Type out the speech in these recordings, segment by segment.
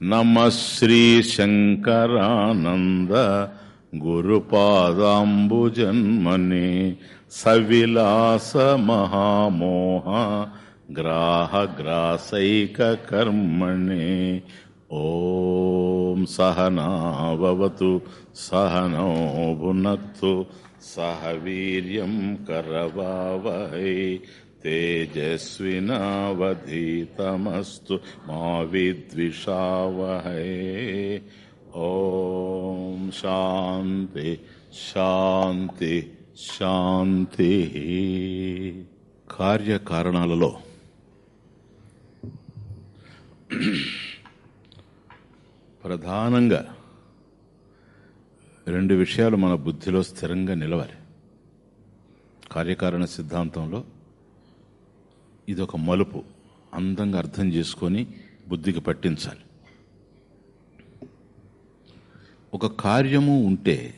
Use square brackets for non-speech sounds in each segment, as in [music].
నమ శ్రీ శంకరానంద గురుపాదాంబుజన్మని సవిలాస మహామోహ గ్రాహగ్రాసైక కర్మణి ఓం సహనావతు సహనో భునక్తు సహ వీర్యం కరవావహై తేజస్వినావధీతమస్తు మా విద్విషావహై ఓం శాంతి శాంతి శాంతి. కార్యకారణాలలో ప్రధానంగా రెండు విషయాలు మన బుద్ధిలో స్థిరంగా నిలవాలి. కార్యకారణ సిద్ధాంతంలో ఇది ఒక మలుపు. అందంగా అర్థం చేసుకొని బుద్ధికి పట్టించాలి. ఒక కార్యము ఉంటే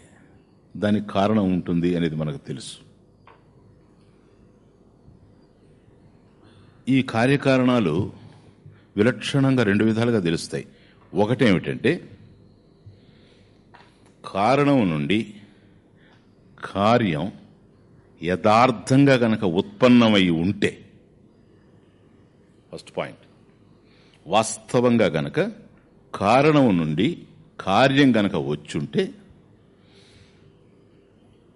దానికి కారణం ఉంటుంది అనేది మనకు తెలుసు. ఈ కార్యకారణాలు విలక్షణంగా రెండు విధాలుగా తెలుస్తాయి. ఒకటేమిటంటే కారణం నుండి కార్యం యథార్థంగా కనుక ఉత్పన్నమై ఉంటే ఫస్ట్ పాయింట్. వాస్తవంగా గనక కారణం నుండి కార్యం గనక వచ్చుంటే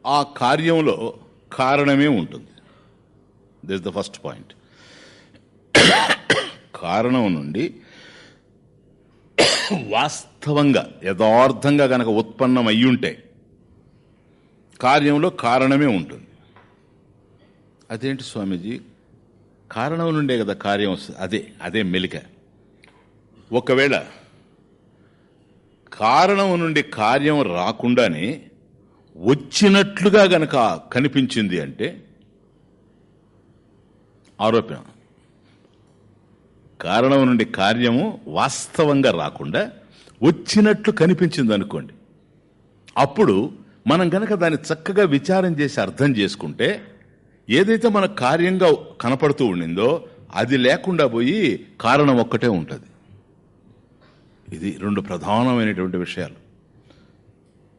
ఆ కార్యంలో కారణమే ఉంటుంది. దిస్ ద ఫస్ట్ పాయింట్ కారణం నుండి వాస్తవంగా యథార్థంగా గనక ఉత్పన్నం అయ్యుంటే కార్యంలో కారణమే ఉంటుంది. అదేంటి స్వామీజీ? కారణం నుండే కదా కార్యం వస్తుంది. అదే అదే మెలిక. ఒకవేళ కారణం నుండి కార్యం రాకుండానే వచ్చినట్లుగా గనక కనిపించింది అంటే ఆరోపణ. కారణం నుండి కార్యము వాస్తవంగా రాకుండా వచ్చినట్లు కనిపించింది అనుకోండి. అప్పుడు మనం గనక దాన్ని చక్కగా విచారం చేసి అర్థం చేసుకుంటే ఏదైతే మన కార్యంగా కనపడుతూ ఉండిందో అది లేకుండా పోయి కారణం ఒక్కటే ఉంటుంది. ఇది రెండు ప్రధానమైనటువంటి విషయాలు.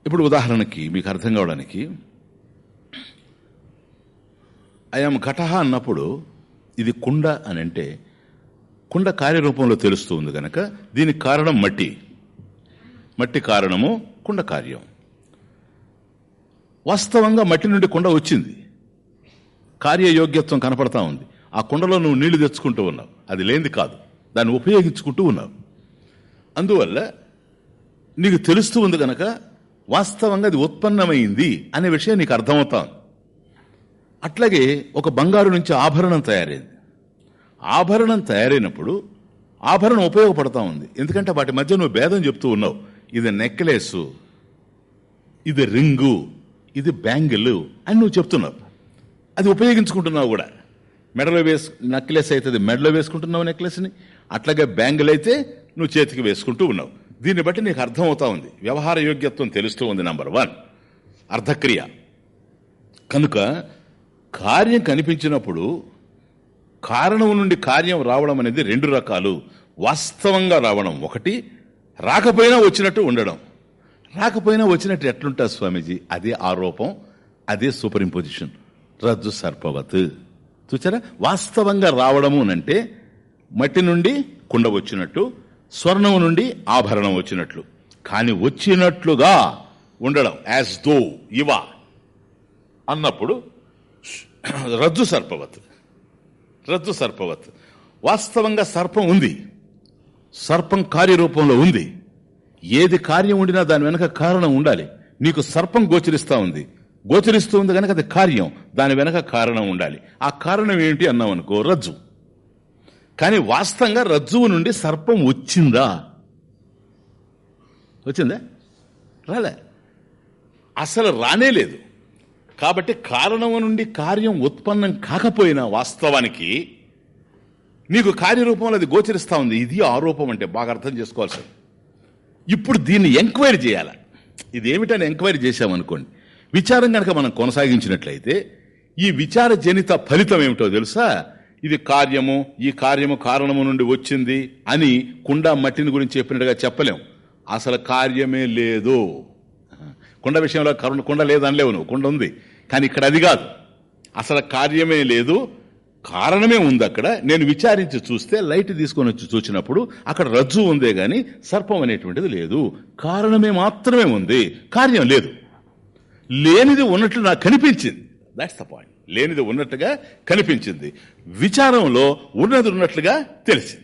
ఇప్పుడు ఉదాహరణకి మీకు అర్థం కావడానికి అయాం ఘటహ అన్నప్పుడు ఇది కుండ అని అంటే కుండ కార్యరూపంలో తెలుస్తుంది కనుక దీనికి కారణం మట్టి. మట్టి కారణము కుండ కార్యం. వాస్తవంగా మట్టి నుండి కుండ వచ్చింది. కార్యయోగ్యత్వం కనపడతా ఉంది. ఆ కుండలో నువ్వు నీళ్ళు తెచ్చుకుంటూ ఉన్నావు. అది లేనిది కాదు. దాన్ని ఉపయోగించుకుంటూ ఉన్నావు. అందువల్ల నీకు తెలుస్తూ ఉంది కనుక వాస్తవంగా అది ఉత్పన్నమైంది అనే విషయం నీకు అర్థమవుతా ఉంది. అట్లాగే ఒక బంగారు నుంచి ఆభరణం తయారైంది. ఆభరణం తయారైనప్పుడు ఆభరణం ఉపయోగపడతా ఉంది. ఎందుకంటే వాటి మధ్య నువ్వు భేదం చెప్తూ ఉన్నావు. ఇది నెక్లెస్ ఇది రింగు ఇది బ్యాంగిల్ అని నువ్వు చెప్తున్నావు. అది ఉపయోగించుకుంటున్నావు కూడా. మెడలో వేసు నెక్లెస్ అయితే అది మెడలో వేసుకుంటున్నావు నెక్లెస్ని. అట్లాగే బ్యాంగిల్ అయితే నువ్వు చేతికి వేసుకుంటూ ఉన్నావు. దీన్ని బట్టి నీకు అర్థమవుతా ఉంది. వ్యవహార యోగ్యత్వం తెలుస్తూ ఉంది నంబర్ వన్. అర్థక్రియ. కనుక కార్యం కనిపించినప్పుడు కారణం నుండి కార్యం రావడం అనేది రెండు రకాలు. వాస్తవంగా రావడం ఒకటి రాకపోయినా వచ్చినట్టు ఉండడం. రాకపోయినా వచ్చినట్టు ఎట్లుంటుంది స్వామీజీ? అదే ఆరోపం అదే సూపర్ ఇంపోజిషన్. రజ్జు సర్పవత్. చూచారా? వాస్తవంగా రావడము అంటే మట్టి నుండి కుండ వచ్చినట్టు స్వర్ణం నుండి ఆభరణం వచ్చినట్లు. కానీ వచ్చినట్లుగా ఉండడం యాజ్ దో ఇవ. అన్నప్పుడు రజ్జు సర్పవత్. రజ్జు సర్పవత్. వాస్తవంగా సర్పం ఉంది. సర్పం కార్యరూపంలో ఉంది. ఏది కార్యం ఉండినా దాని వెనక కారణం ఉండాలి. నీకు సర్పం గోచరిస్తా ఉంది. గోచరిస్తూ ఉంది కనుక అది కార్యం. దాని వెనక కారణం ఉండాలి. ఆ కారణం ఏంటి అన్నాం అనుకో రజ్జు. కానీ వాస్తవంగా రజ్జువు నుండి సర్పం వచ్చిందా? వచ్చిందా? రాలే. అసలు రానే లేదు. కాబట్టి కారణము నుండి కార్యం ఉత్పన్నం కాకపోయినా వాస్తవానికి నీకు కార్యరూపంలో అది గోచరిస్తూ ఉంది. ఇది ఆరోపం అంటే బాగా అర్థం చేసుకోవాల్సింది. ఇప్పుడు దీన్ని ఎంక్వైరీ చేయాలి? ఇది ఏమిటని ఎంక్వైరీ చేశామనుకోండి. విచారం కనుక మనం కొనసాగించినట్లయితే ఈ విచార జనిత ఫలితం ఏమిటో తెలుసా? ఇది కార్యము ఈ కార్యము కారణము నుండి వచ్చింది అని కుండ మట్టిని గురించి చెప్పినట్టుగా చెప్పలేం. అసలు కార్యమే లేదు. కుండ విషయంలో కరుణ కుండ లేదనలేవు నువ్వు. కుండ ఉంది. కానీ ఇక్కడ అది కాదు. అసలు కార్యమే లేదు. కారణమే ఉంది అక్కడ. నేను విచారించి చూస్తే లైట్ తీసుకొని వచ్చి చూసినప్పుడు అక్కడ రజ్జు ఉందే గాని సర్పం అనేటువంటిది లేదు. కారణమే మాత్రమే ఉంది. కార్యం లేదు. లేనిది ఉన్నట్లు నాకు కనిపించింది. దాట్స్ ద పాయింట్ లేనిది ఉన్నట్టుగా కనిపించింది. విచారంలో ఉన్నది ఉన్నట్లుగా తెలిసింది.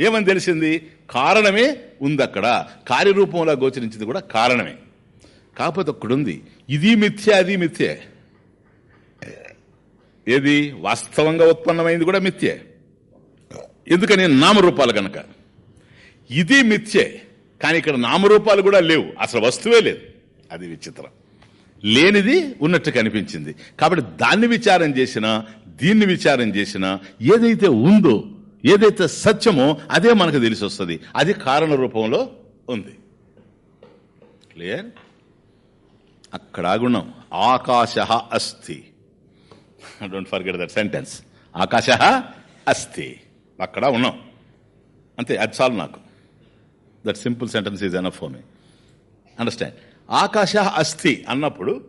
ఏమని తెలిసింది? కారణమే ఉంది అక్కడ కార్యరూపంలో గోచరించింది కూడా కారణమే. కాకపోతే ఒక్కడుంది ఇది మిథ్య అది మిథ్యే. ఏది? వాస్తవంగా ఉత్పన్నమైంది కూడా మిథ్యే. ఎందుకని? నామరూపాలు కనుక ఇది మిథ్యే. కానీ ఇక్కడ నామరూపాలు కూడా లేవు. అసలు వస్తువే లేదు. అది విచిత్రం. లేనిది ఉన్నట్టు కనిపించింది. కాబట్టి దాన్ని విచారం చేసినా దీన్ని విచారం చేసినా ఏదైతే ఉందో ఏదైతే సత్యమో అదే మనకు తెలిసి వస్తుంది అది కారణ రూపంలో ఉంది. క్లియర్ అక్కడ గుణం ఆకాశ అస్థి. డోంట్ ఫర్గెట్ దట్ సెంటెన్స్ ఆకాశ అస్థి. అక్కడ ఉన్నాం. అంతే అది చాలు నాకు. That simple sentence is enough for me understand ఆకాశ అస్థి అన్నప్పుడు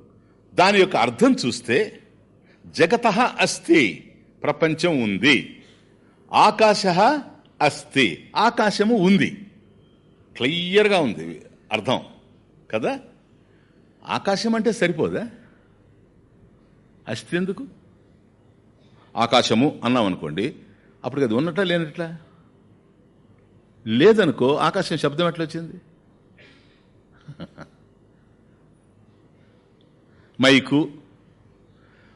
దాని యొక్క అర్థం చూస్తే జగత అస్థి ప్రపంచం ఉంది. ఆకాశ అస్థి ఆకాశము ఉంది. క్లియర్గా ఉంది అర్థం. కదా? ఆకాశం అంటే సరిపోదా? అస్థి ఎందుకు? ఆకాశము అన్నాం అనుకోండి అప్పుడు అది ఉన్నట్లా లేనట్లా? లేదనుకో ఆకాశం శబ్దం ఎట్లా వచ్చింది? మైకు.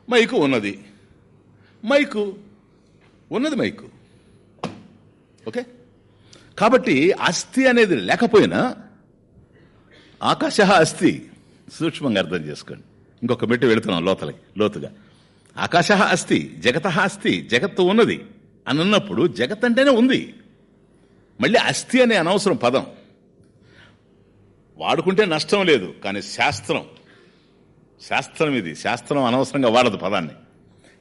మైకు ఉన్నది. మైకు ఉన్నది మైకు. ఓకే? కాబట్టి అస్థి అనేది లేకపోయినా ఆకాశ అస్థి సూక్ష్మంగా అర్థం చేసుకోండి. ఇంకొక మెట్టు వెళుతున్నాం లోతలకి లోతుగా. ఆకాశ అస్థి జగత అస్థి జగత్తు ఉన్నది అని అన్నప్పుడు జగత్ అంటేనే ఉంది. మళ్ళీ అస్థి అనే అనవసరం పదం. వాడుకుంటే నష్టం లేదు కానీ శాస్త్రం శాస్త్రం ఇది. శాస్త్రం అనవసరంగా వాడదు పదాన్ని.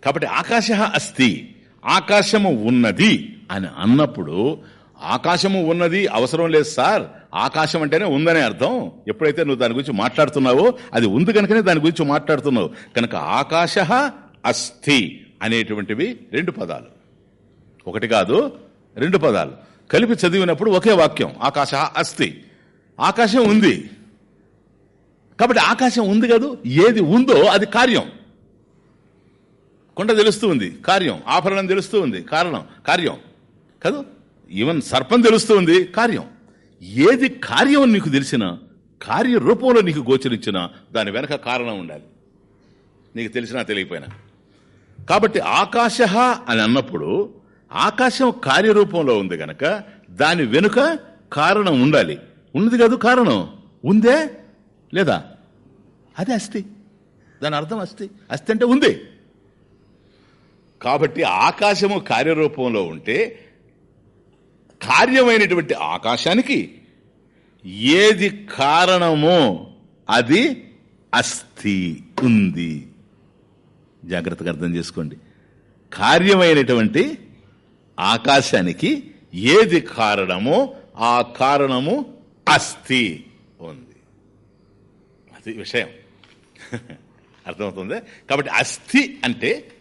కాబట్టి ఆకాశ అస్తి. ఆకాశము ఉన్నది అని అన్నప్పుడు ఆకాశము ఉన్నది అవసరం లేదు సార్. ఆకాశం అంటేనే ఉందనే అర్థం. ఎప్పుడైతే నువ్వు దాని గురించి మాట్లాడుతున్నావో అది ఉంది కనుకనే దాని గురించి మాట్లాడుతున్నావు. కనుక ఆకాశ అస్థి అనేటువంటివి రెండు పదాలు. ఒకటి కాదు రెండు పదాలు. కలిపి చదివినప్పుడు ఒకే వాక్యం ఆకాశ అస్థి ఆకాశం ఉంది. కాబట్టి ఆకాశం ఉంది కాదు? ఏది ఉందో అది కార్యం. కొండ తెలుస్తూ ఉంది కార్యం. ఆభరణం తెలుస్తూ ఉంది కారణం కార్యం. కాదు? ఈవెన్ సర్పం తెలుస్తూ ఉంది కార్యం. ఏది కార్యం అని నీకు తెలిసిన కార్యరూపంలో నీకు గోచరించిన దాని వెనక కారణం ఉండాలి. నీకు తెలిసినా తెలియపోయినా కాబట్టి ఆకాశ అని అన్నప్పుడు ఆకాశం కార్యరూపంలో ఉంది గనక దాని వెనుక కారణం ఉండాలి. ఉన్నది కాదు కారణం? ఉందే? లేదా? అది అస్థి. దాని అర్థం అస్థి. అస్థి అంటే ఉంది. కాబట్టి ఆకాశము కార్యరూపంలో ఉంటే కార్యమైనటువంటి ఆకాశానికి ఏది కారణమో అది అస్థి ఉంది. జాగ్రత్తగా అర్థం చేసుకోండి. కార్యమైనటువంటి ఆకాశానికి ఏది కారణమో ఆ కారణము అస్థి. అది విషయం. అర్థమవుతుంది? కాబట్టి అస్థి అంటే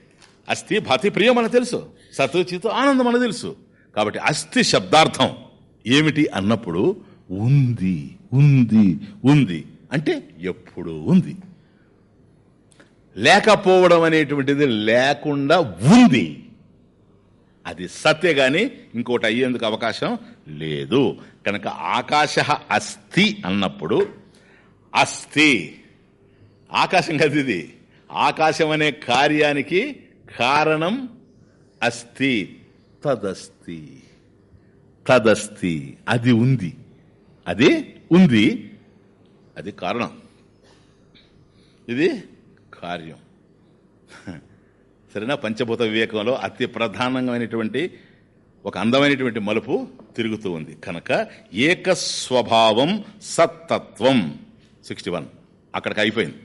అస్థి భాతి ప్రియం అని తెలుసు. సత్ ఆనందం మనకు తెలుసు. కాబట్టి అస్థి శబ్దార్థం ఏమిటి అన్నప్పుడు ఉంది ఉంది ఉంది. అంటే ఎప్పుడు ఉంది. లేకపోవడం అనేటువంటిది లేకుండా ఉంది. అది సత్య గాని ఇంకోటి అయ్యేందుకు అవకాశం లేదు. కనుక ఆకాశ అస్థి అన్నప్పుడు అస్థి. ఆకాశం కదా ఇది. ఆకాశం అనే కార్యానికి కారణం అస్థి. తదస్తి తదస్తి అది ఉంది. అది ఉంది. అది కారణం. ఇది కార్యం. సరేనా? పంచభూత వివేకంలో అతి ప్రధానమైనటువంటి ఒక అందమైనటువంటి మలుపు తిరుగుతూ ఉంది. కనుక ఏకస్వభావం సత్తత్వం. Sixty one. అక్కడికి అయిపోయింది.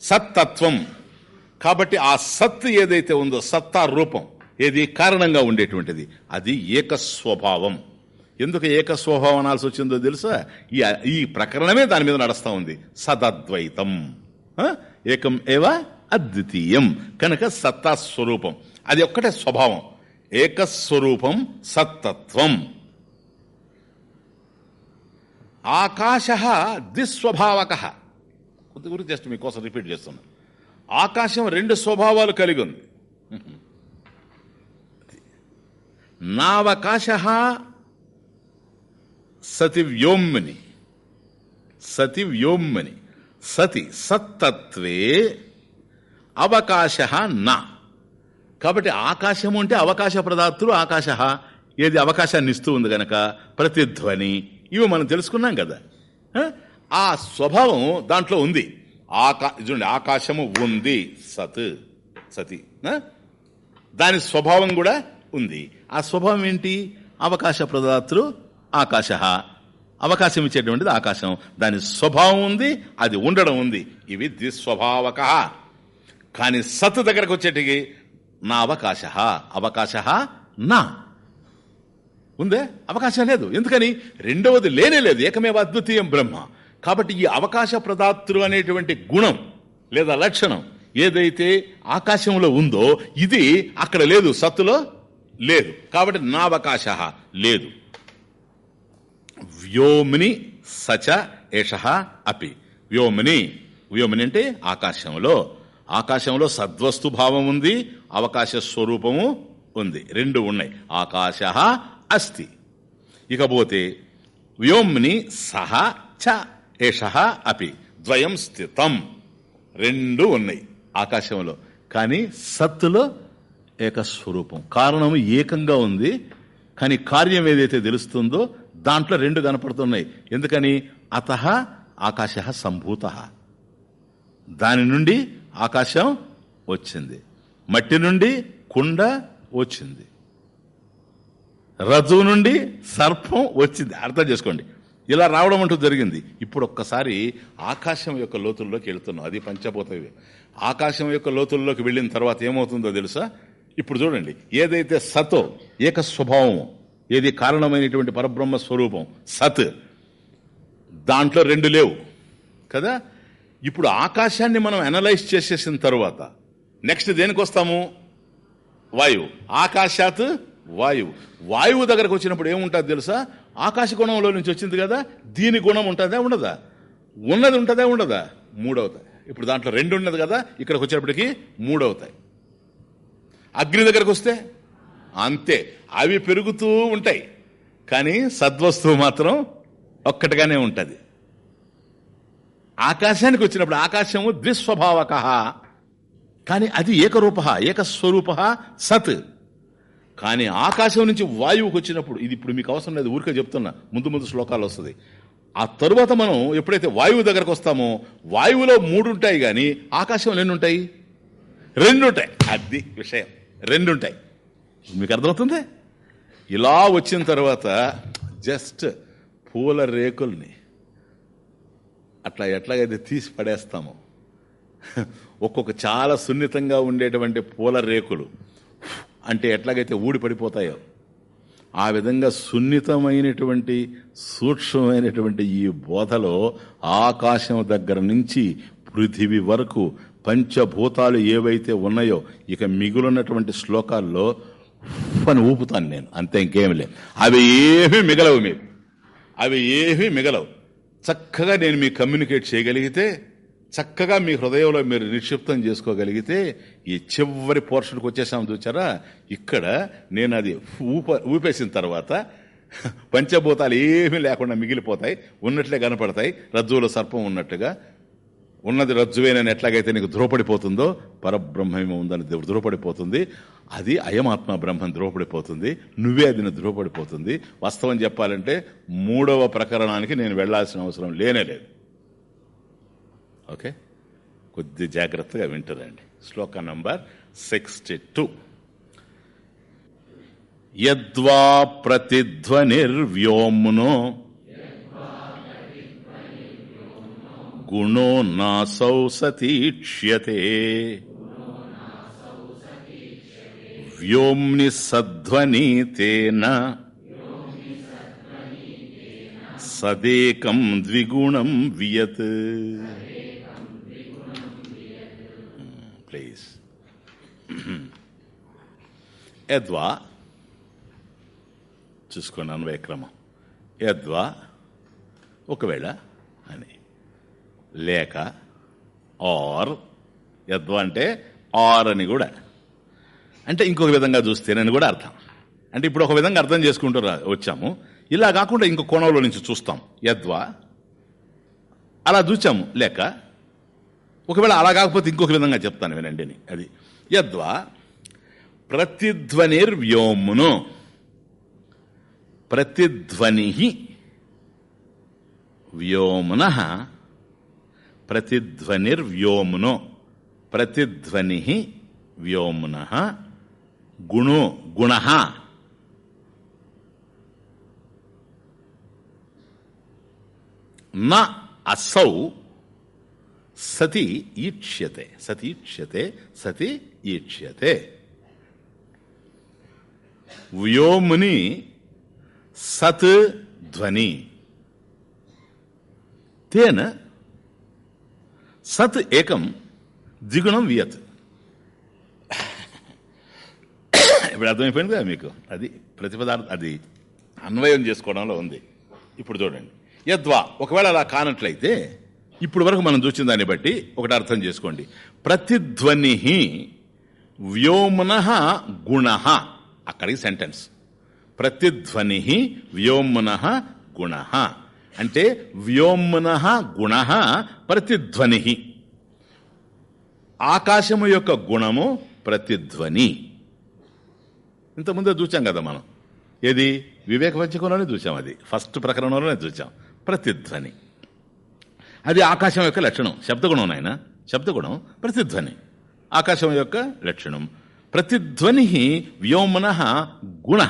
సత్తత్వం. కాబట్టి ఆ సత్ ఏదైతే ఉందో సత్తా రూపం ఏది కారణంగా ఉండేటువంటిది అది ఏక స్వభావం ఎందుకు ఏకస్వభావం అనాల్సి వచ్చిందో తెలుసా? ఈ ఈ ప్రకరణమే దాని మీద నడుస్తూ ఉంది. సదద్వైతం. ఏకం ఏవ? అద్వితీయం. కనుక సత్తా స్వరూపం. అది ఒక్కటే స్వభావం. ఏకస్వరూపం సత్తత్వం. ఆకాశ ద్విస్వభావక. కొద్ది గురించి జస్ట్ మీకోసం రిపీట్ చేస్తున్నా. ఆకాశం రెండు స్వభావాలు కలిగి ఉంది. నావకాశ సతి వ్యోమ్ని సతి వ్యోమ్ని సతి సత్తత్వే అవకాశ నా. కాబట్టి ఆకాశము అంటే అవకాశ ప్రదాతులు ఆకాశ ఏది అవకాశాన్ని ఇస్తూ ఉంది గనక ప్రతిధ్వని ఇవి మనం తెలుసుకున్నాం కదా. ఆ? స్వభావం దాంట్లో ఉంది. ఆకా చూడండి ఆకాశము ఉంది సత్ సతి. దాని స్వభావం కూడా ఉంది. ఆ స్వభావం ఏంటి? అవకాశ ప్రదాతృ ఆకాశ. అవకాశం ఇచ్చేటువంటిది ఆకాశం. దాని స్వభావం ఉంది అది ఉండడం ఉంది. ఇవి ద్విస్వభావక. కానీ సత్ దగ్గరకు వచ్చేటికి నా అవకాశ. అవకాశ నా. ఉందే? అవకాశం లేదు. ఎందుకని? రెండవది లేనే లేదు. ఏకమేవ అద్వితీయం బ్రహ్మ. కాబట్టి ఈ అవకాశ ప్రదాతృ అనేటువంటి గుణం లేదా లక్షణం ఏదైతే ఆకాశంలో ఉందో ఇది అక్కడ లేదు. సత్తులో లేదు. కాబట్టి నా అవకాశ లేదు. వ్యోమిని సచ ఏష అపి. వ్యోమిని వ్యోమిని అంటే ఆకాశంలో. ఆకాశంలో సద్వస్తు భావం ఉంది అవకాశ స్వరూపము ఉంది. రెండు ఉన్నాయి. ఆకాశ అస్తి ఇకపోతే వ్యోమ్ని సహ చ ఏష అపి ద్వయం స్థితం రెండు ఉన్నాయి ఆకాశంలో కానీ సత్తులో ఏకస్వరూపం కారణం ఏకంగా ఉంది కానీ కార్యం ఏదైతే తెలుస్తుందో దాంట్లో రెండు కనపడుతున్నాయి ఎందుకని అత ఆకాశ సంభూత దాని నుండి ఆకాశం వచ్చింది మట్టి నుండి కుండ వచ్చింది రజువు నుండి సర్పం వచ్చింది. అర్థం చేసుకోండి. ఇలా రావడం అంటూ జరిగింది. ఇప్పుడు ఒక్కసారి ఆకాశం యొక్క లోతుల్లోకి వెళుతున్నాం. అది పంచభూత ఆకాశం యొక్క లోతుల్లోకి వెళ్ళిన తర్వాత ఏమవుతుందో తెలుసా? ఇప్పుడు చూడండి. ఏదైతే సతో ఏక స్వభావం ఏది కారణమైనటువంటి పరబ్రహ్మ స్వరూపం సత్ దాంట్లో రెండు లేవు. కదా? ఇప్పుడు ఆకాశాన్ని మనం అనలైజ్ చేసేసిన తర్వాత నెక్స్ట్ దేనికి వస్తాము వాయువు. ఆకాశాత్ వాయువు. వాయువు దగ్గరకు వచ్చినప్పుడు ఏముంటుంది తెలుసా? ఆకాశ గుణంలో నుంచి వచ్చింది కదా దీని గుణం ఉంటుందా ఉండదా? ఉన్నది ఉంటుందా ఉండదా? మూడవుతాయి. ఇప్పుడు దాంట్లో రెండు ఉన్నది కదా ఇక్కడికి వచ్చేటప్పటికి మూడవుతాయి. అగ్ని దగ్గరకు వస్తే అంతే అవి పెరుగుతూ ఉంటాయి. కానీ సద్వస్తువు మాత్రం ఒక్కటిగానే ఉంటుంది. ఆకాశానికి వచ్చినప్పుడు ఆకాశము ద్విస్వభావక. కానీ అది ఏకరూప ఏకస్వరూప సత్. కానీ ఆకాశం నుంచి వాయువుకి వచ్చినప్పుడు ఇది ఇప్పుడు మీకు అవసరం లేదు ఊరికే చెప్తున్నా ముందు ముందు శ్లోకాలు వస్తుంది. ఆ తరువాత మనం ఎప్పుడైతే వాయువు దగ్గరకు వస్తామో వాయువులో మూడు ఉంటాయి కానీ ఆకాశంలో ఎన్ని ఉంటాయి రెండు ఉంటాయి అది విషయం. రెండు ఉంటాయి మీకు అర్థమవుతుంది? ఇలా వచ్చిన తర్వాత జస్ట్ పూల రేకుల్ని అట్లా ఎట్లాగైతే తీసి పడేస్తామో ఒక్కొక్క చాలా సున్నితంగా ఉండేటువంటి పూల రేకులు అంటే ఎట్లాగైతే ఊడి పడిపోతాయో ఆ విధంగా సున్నితమైనటువంటి సూక్ష్మమైనటువంటి ఈ బోధలో ఆకాశం దగ్గర నుంచి పృథివీ వరకు పంచభూతాలు ఏవైతే ఉన్నాయో ఇక మిగులున్నటువంటి శ్లోకాల్లో అని ఊపుతాను నేను. అంతే ఇంకేమి లేదు. అవి ఏమీ మిగలవు మీకు. అవి ఏమీ మిగలవు. చక్కగా నేను మీకు కమ్యూనికేట్ చేయగలిగితే చక్కగా మీ హృదయంలో మీరు నిక్షిప్తం చేసుకోగలిగితే ఈ చివరి పోర్షన్కి వచ్చేసాం చూచారా? ఇక్కడ నేను అది ఊప ఊపేసిన తర్వాత [laughs] పంచభూతాలు ఏమీ లేకుండా మిగిలిపోతాయి ఉన్నట్లే కనపడతాయి రజ్జువులో సర్పం ఉన్నట్టుగా. ఉన్నది రజ్జువేనని ఎట్లాగైతే నీకు ధృవపడిపోతుందో పరబ్రహ్మమే ఉందని ధృవపడిపోతుంది అది అయమాత్మ బ్రహ్మం ధృవపడిపోతుంది నువ్వే అది ధృవపడిపోతుంది వాస్తవం చెప్పాలంటే మూడవ ప్రకరణానికి నేను వెళ్ళాల్సిన అవసరం లేనే లేదు. ఓకే? కొద్ది జాగ్రత్తగా వింటుందండి. శ్లోక నంబర్ సిక్స్టీ టూ. యద్వా ప్రతిధ్వనిర్వ్యోమ్నో గుణో నాసౌ సతీక్ష్యతే వ్యోమ్ని సధ్వని తేన సదేకం ద్విగుణం వియత్. ప్లీజ్ యద్వా [clears throat] చూసుకోండి అన్వయక్రమం యద్వా ఒకవేళ అని. లేక ఆర్ యద్వా అంటే ఆర్ అని కూడా. అంటే ఇంకొక విధంగా చూస్తేనని కూడా అర్థం. అంటే ఇప్పుడు ఒక విధంగా అర్థం చేసుకుంటూ రా- వచ్చాము. ఇలా కాకుండా ఇంకో కోణంలో నుంచి చూస్తాం. యద్వా అలా చూచాము. లేక ఒకవేళ అలా కాకపోతే ఇంకొక విధంగా చెప్తాను వినండి అది యద్వా ప్రతిధ్వనిర్వ్యోమును ప్రతిధ్వని వ్యోమున ప్రతిధ్వనిర్వ్యోమునో ప్రతిధ్వని వ్యోమున గుణో గుణ న అసౌ సతి ఈక్ష్యతే సతీక్ష్యతే సతి ఈక్ష్యతే. వ్యోముని సత్ ధ్వని. తేన సత్ ఏకం ద్విగుణం వియత్. ఇప్పుడు అర్థమైపోయింది కదా మీకు? అది ప్రతిపదార్థ అది అన్వయం చేసుకోవడంలో ఉంది. ఇప్పుడు చూడండి. యద్వా ఒకవేళ అలా కానట్లయితే ఇప్పుడు వరకు మనం చూసిన దాన్ని బట్టి ఒకటి అర్థం చేసుకోండి. ప్రతిధ్వని వ్యోమన గుణ. అక్కడికి సెంటెన్స్ ప్రతిధ్వని వ్యోమన గుణ. అంటే వ్యోమన గుణ ప్రతిధ్వని ఆకాశము యొక్క గుణము ప్రతిధ్వని. ఇంతకుముందే చూచాం కదా మనం. ఏది? వివేక పంచకంలోనే చూసాం అది. ఫస్ట్ ప్రకరణంలోనే చూసాం ప్రతిధ్వని. అది ఆకాశం యొక్క లక్షణం. శబ్దగుణం నాయన? శబ్దగుణం ప్రతిధ్వని. ఆకాశం యొక్క లక్షణం. ప్రతిధ్వని వ్యోమన గుణ.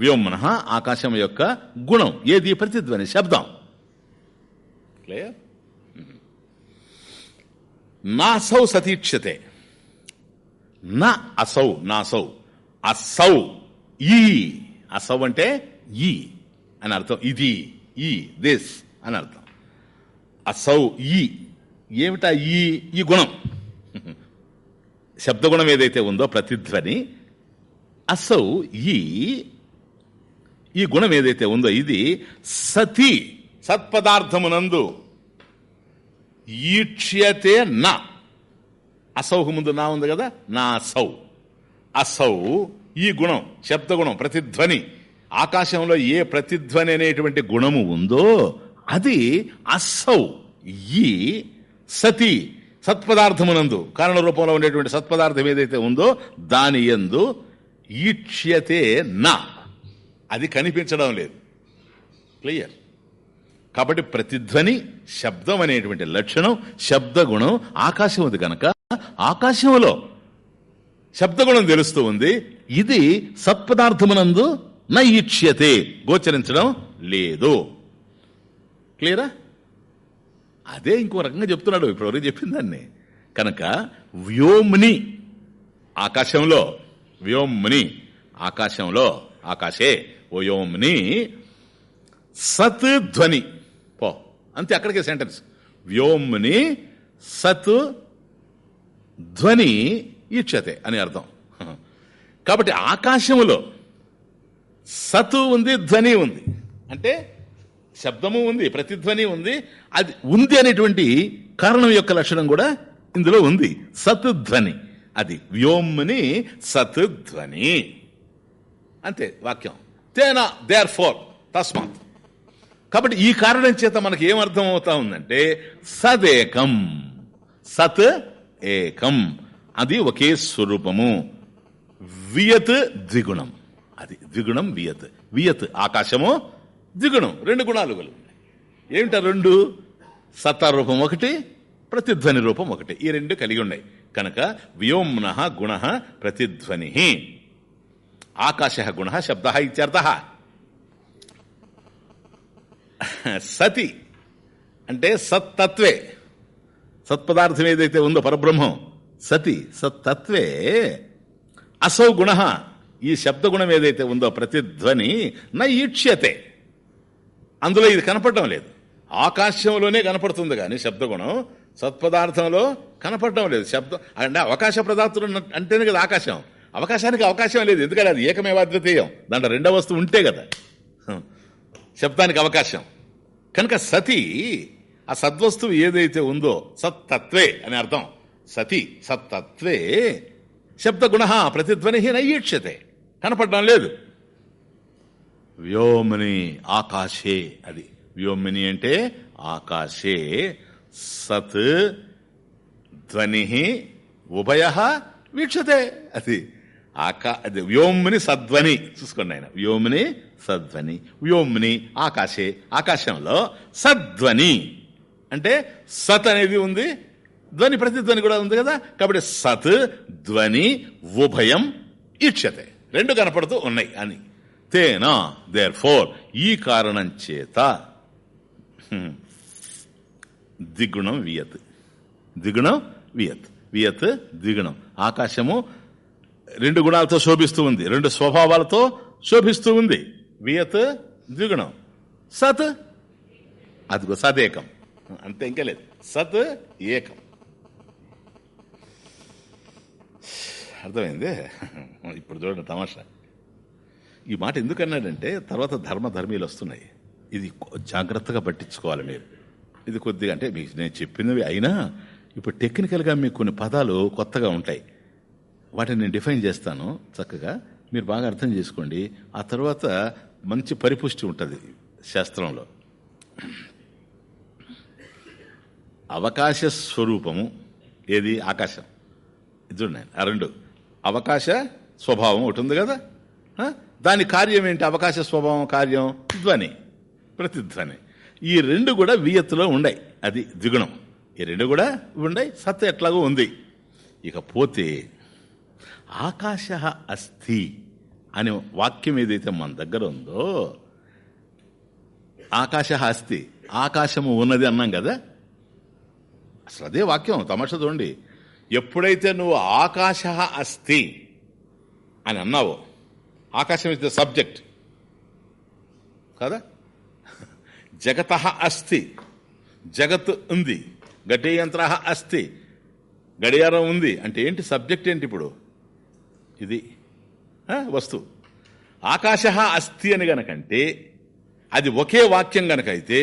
వ్యోమన ఆకాశం యొక్క గుణం. ఏది? ప్రతిధ్వని శబ్దం. క్లియర్ నాసౌ సతీక్షతే. నా అసౌ నాసౌ. అసౌ ఈ. అసౌ అంటే ఈ అని అర్థం. ఇది ఈ దిస్ అని అర్థం. అసౌ ఈ. ఏమిటా ఈ? ఈ గుణం. శబ్దగుణం ఏదైతే ఉందో ప్రతిధ్వని అసౌ ఈ. ఈ గుణం ఏదైతే ఉందో ఇది సతి సత్పదార్థమునందు ఈక్ష్యతే నా. అసౌకు ముందు నా ఉంది కదా నా అసౌ. అసౌ ఈ గుణం శబ్దగుణం ప్రతిధ్వని. ఆకాశంలో ఏ ప్రతిధ్వని అనేటువంటి గుణము ఉందో అది అసౌ ఈ సతి సత్పదార్థమునందు. కారణ రూపంలో ఉండేటువంటి సత్పదార్థం ఏదైతే ఉందో దాని ఎందు ఈక్ష్యతే నా. అది కనిపించడం లేదు. క్లియర్. కాబట్టి ప్రతిధ్వని శబ్దం అనేటువంటి లక్షణం శబ్దగుణం ఆకాశం ఉంది కనుక ఆకాశంలో శబ్దగుణం తెలుస్తూ ఉంది. ఇది సత్పదార్థమునందు న ఈక్ష్యతే గోచరించడం లేదు. క్లియరా? అదే ఇంకో రకంగా చెప్తున్నాడు. ఇప్పుడు చెప్పింది దాన్ని. కనుక వ్యోమ్ని ఆకాశంలో వ్యోమ్ని ఆకాశంలో ఆకాశే వ్యోమ్ని సత్ ధ్వని పో అంతే అక్కడికే సెంటెన్స్ వ్యోమ్ని సత్ ధ్వని ఇచ్చతే అని అర్థం. కాబట్టి ఆకాశములో సతు ఉంది ధ్వని ఉంది. అంటే శబ్దము ఉంది ప్రతిధ్వని ఉంది అది ఉంది అనేటువంటి కారణం యొక్క లక్షణం కూడా ఇందులో ఉంది. సత్ధ్వని. అది వ్యోమ్ని సత్ ధ్వని అంతే వాక్యం. తేన దేర్ ఫోర్ తస్మాత్. కాబట్టి ఈ కారణం చేత మనకి ఏమర్థం అవుతా ఉందంటే సదేకం. సత్ ఏకం. అది ఒకే స్వరూపము. వియత్ ద్విగుణం. అది ద్విగుణం వియత్. వియత్ ఆకాశము ద్విగుణం రెండు గుణాలు కలిగి ఉన్నాయి ఏమిటా రెండు? సత్తారూపం ఒకటి ప్రతిధ్వని రూపం ఒకటి. ఈ రెండు కలిగి ఉన్నాయి. కనుక వ్యోమ్న గుణ ప్రతిధ్వని. ఆకాశ గుణ శబ్ద ఇత్యర్థ. సతి అంటే సత్తత్వే. సత్పదార్థం ఏదైతే ఉందో పరబ్రహ్మం సతి సత్తత్వే. అసౌ గుణ ఈ శబ్దగుణం ఏదైతే ఉందో ప్రతిధ్వని న ఈక్ష్యతే అందులో ఇది కనపడటం లేదు. ఆకాశంలోనే కనపడుతుంది కానీ శబ్దగుణం సత్పదార్థంలో కనపడటం లేదు. శబ్దం అంటే అవకాశ పదార్థులు అంటేనే కదా ఆకాశం. అవకాశానికి అవకాశం లేదు. ఎందుకంటే అది ఏకమేవాద్వితీయం దాంట్లో రెండవ వస్తువు ఉంటే కదా. శబ్దానికి అవకాశం. కనుక సతి ఆ సద్వస్తువు ఏదైతే ఉందో సత్తత్వే అని అర్థం. సతి సత్తత్వే శబ్దగుణ ప్రతిధ్వని నయ్యీక్షతే కనపడడం లేదు. వ్యోమిని ఆకాశే అది. వ్యోమిని అంటే ఆకాశే సత్ ధ్వని ఉభయ వీక్షతే అది. ఆకా అది వ్యోమిని సద్వని చూసుకోండి ఆయన. వ్యోమిని సద్వని వ్యోమిని ఆకాశే. ఆకాశంలో సద్వని అంటే సత్ అనేది ఉంది. ధ్వని ప్రతిధ్వని కూడా ఉంది కదా. కాబట్టి సత్ ధ్వని ఉభయం ఈక్షతే రెండు కనపడుతూ ఉన్నాయి అని. తేనా? దేర్ ఫోర్ ఈ కారణం చేత దిగుణం వియత్. దిగుణం వియత్. వియత్ దిగుణం. ఆకాశము రెండు గుణాలతో శోభిస్తూ ఉంది. రెండు స్వభావాలతో శోభిస్తూ ఉంది. వియత్ ద్విగుణం సత్ అదిగో సదేకం అంతే ఇంకా లేదు. సత్ ఏకం. అర్థమైంది? ఇప్పుడు చూడండి తమాషా. ఈ మాట ఎందుకన్నాడంటే తర్వాత ధర్మ ధర్మీలు వస్తున్నాయి. ఇది జాగ్రత్తగా పట్టించుకోవాలి మీరు. ఇది కొద్దిగా అంటే మీకు నేను చెప్పినవి అయినా ఇప్పుడు టెక్నికల్గా మీకు కొన్ని పదాలు కొత్తగా ఉంటాయి. వాటిని నేను డిఫైన్ చేస్తాను చక్కగా. మీరు బాగా అర్థం చేసుకోండి. ఆ తర్వాత మంచి పరిపుష్టి ఉంటుంది శాస్త్రంలో. అవకాశ స్వరూపము. ఏది? ఆకాశం. ఇది చూడండి. ఆ రెండు. అవకాశ స్వభావం ఒకటి ఉంది కదా? దాని కార్యం ఏంటి? అవకాశ స్వభావం కార్యం? ధ్వని. ప్రతిధ్వని. ఈ రెండు కూడా వియత్తులో ఉన్నాయి అది ద్విగుణం. ఈ రెండు కూడా ఉన్నాయి సత్త ఎట్లాగో ఉంది. ఇకపోతే ఆకాశ అస్థి అనే వాక్యం ఏదైతే మన దగ్గర ఉందో ఆకాశ అస్థి ఆకాశము ఉన్నది అన్నాం కదా? అసలు అదే వాక్యం తమాషా చూడండి. ఎప్పుడైతే నువ్వు ఆకాశ అస్తి అని అన్నావో ఆకాశం ఇస్ ద సబ్జెక్ట్ కదా? జగత అస్తి జగత్ ఉంది. ఘటయంత్ర అస్తి గడియారం ఉంది. అంటే ఏంటి? సబ్జెక్ట్ ఏంటి ఇప్పుడు? ఇది వస్తు వస్తువు. ఆకాశ అస్థి అని గనకంటే అది ఒకే వాక్యం గనకైతే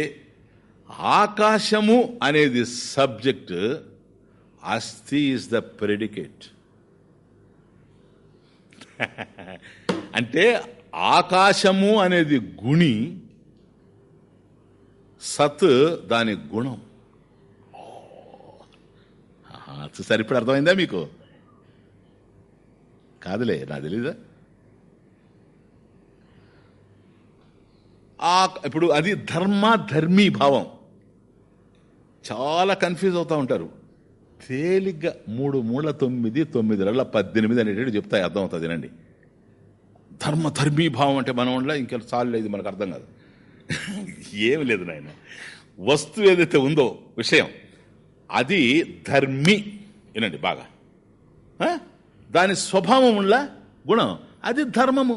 ఆకాశము అనేది సబ్జెక్ట్ అస్థి ఇస్ ద ప్రెడికేట్ అంటే ఆకాశము అనేది గుణి సత్ దాని గుణం. చూసారు ఇప్పుడు అర్థమైందా మీకు? కాదులే నాకు తెలీదా? ఆ ఇప్పుడు అది ధర్మ ధర్మీ భావం. చాలా కన్ఫ్యూజ్ అవుతూ ఉంటారు. తేలిగ్గా మూడు మూల తొమ్మిది తొమ్మిది రళ్ళ పద్దెనిమిది అనేటట్టు చెప్తాయి అర్థమవుతుంది అండి వినండి. ధర్మ ధర్మీభావం అంటే మనం ఉండలే ఇంకా చాలు లేదు మనకు అర్థం కాదు. ఏమి లేదు నాయన. వస్తువు ఏదైతే ఉందో విషయం అది ధర్మి. వినండి బాగా. దాని స్వభావం ఉన్న గుణం. అది ధర్మము.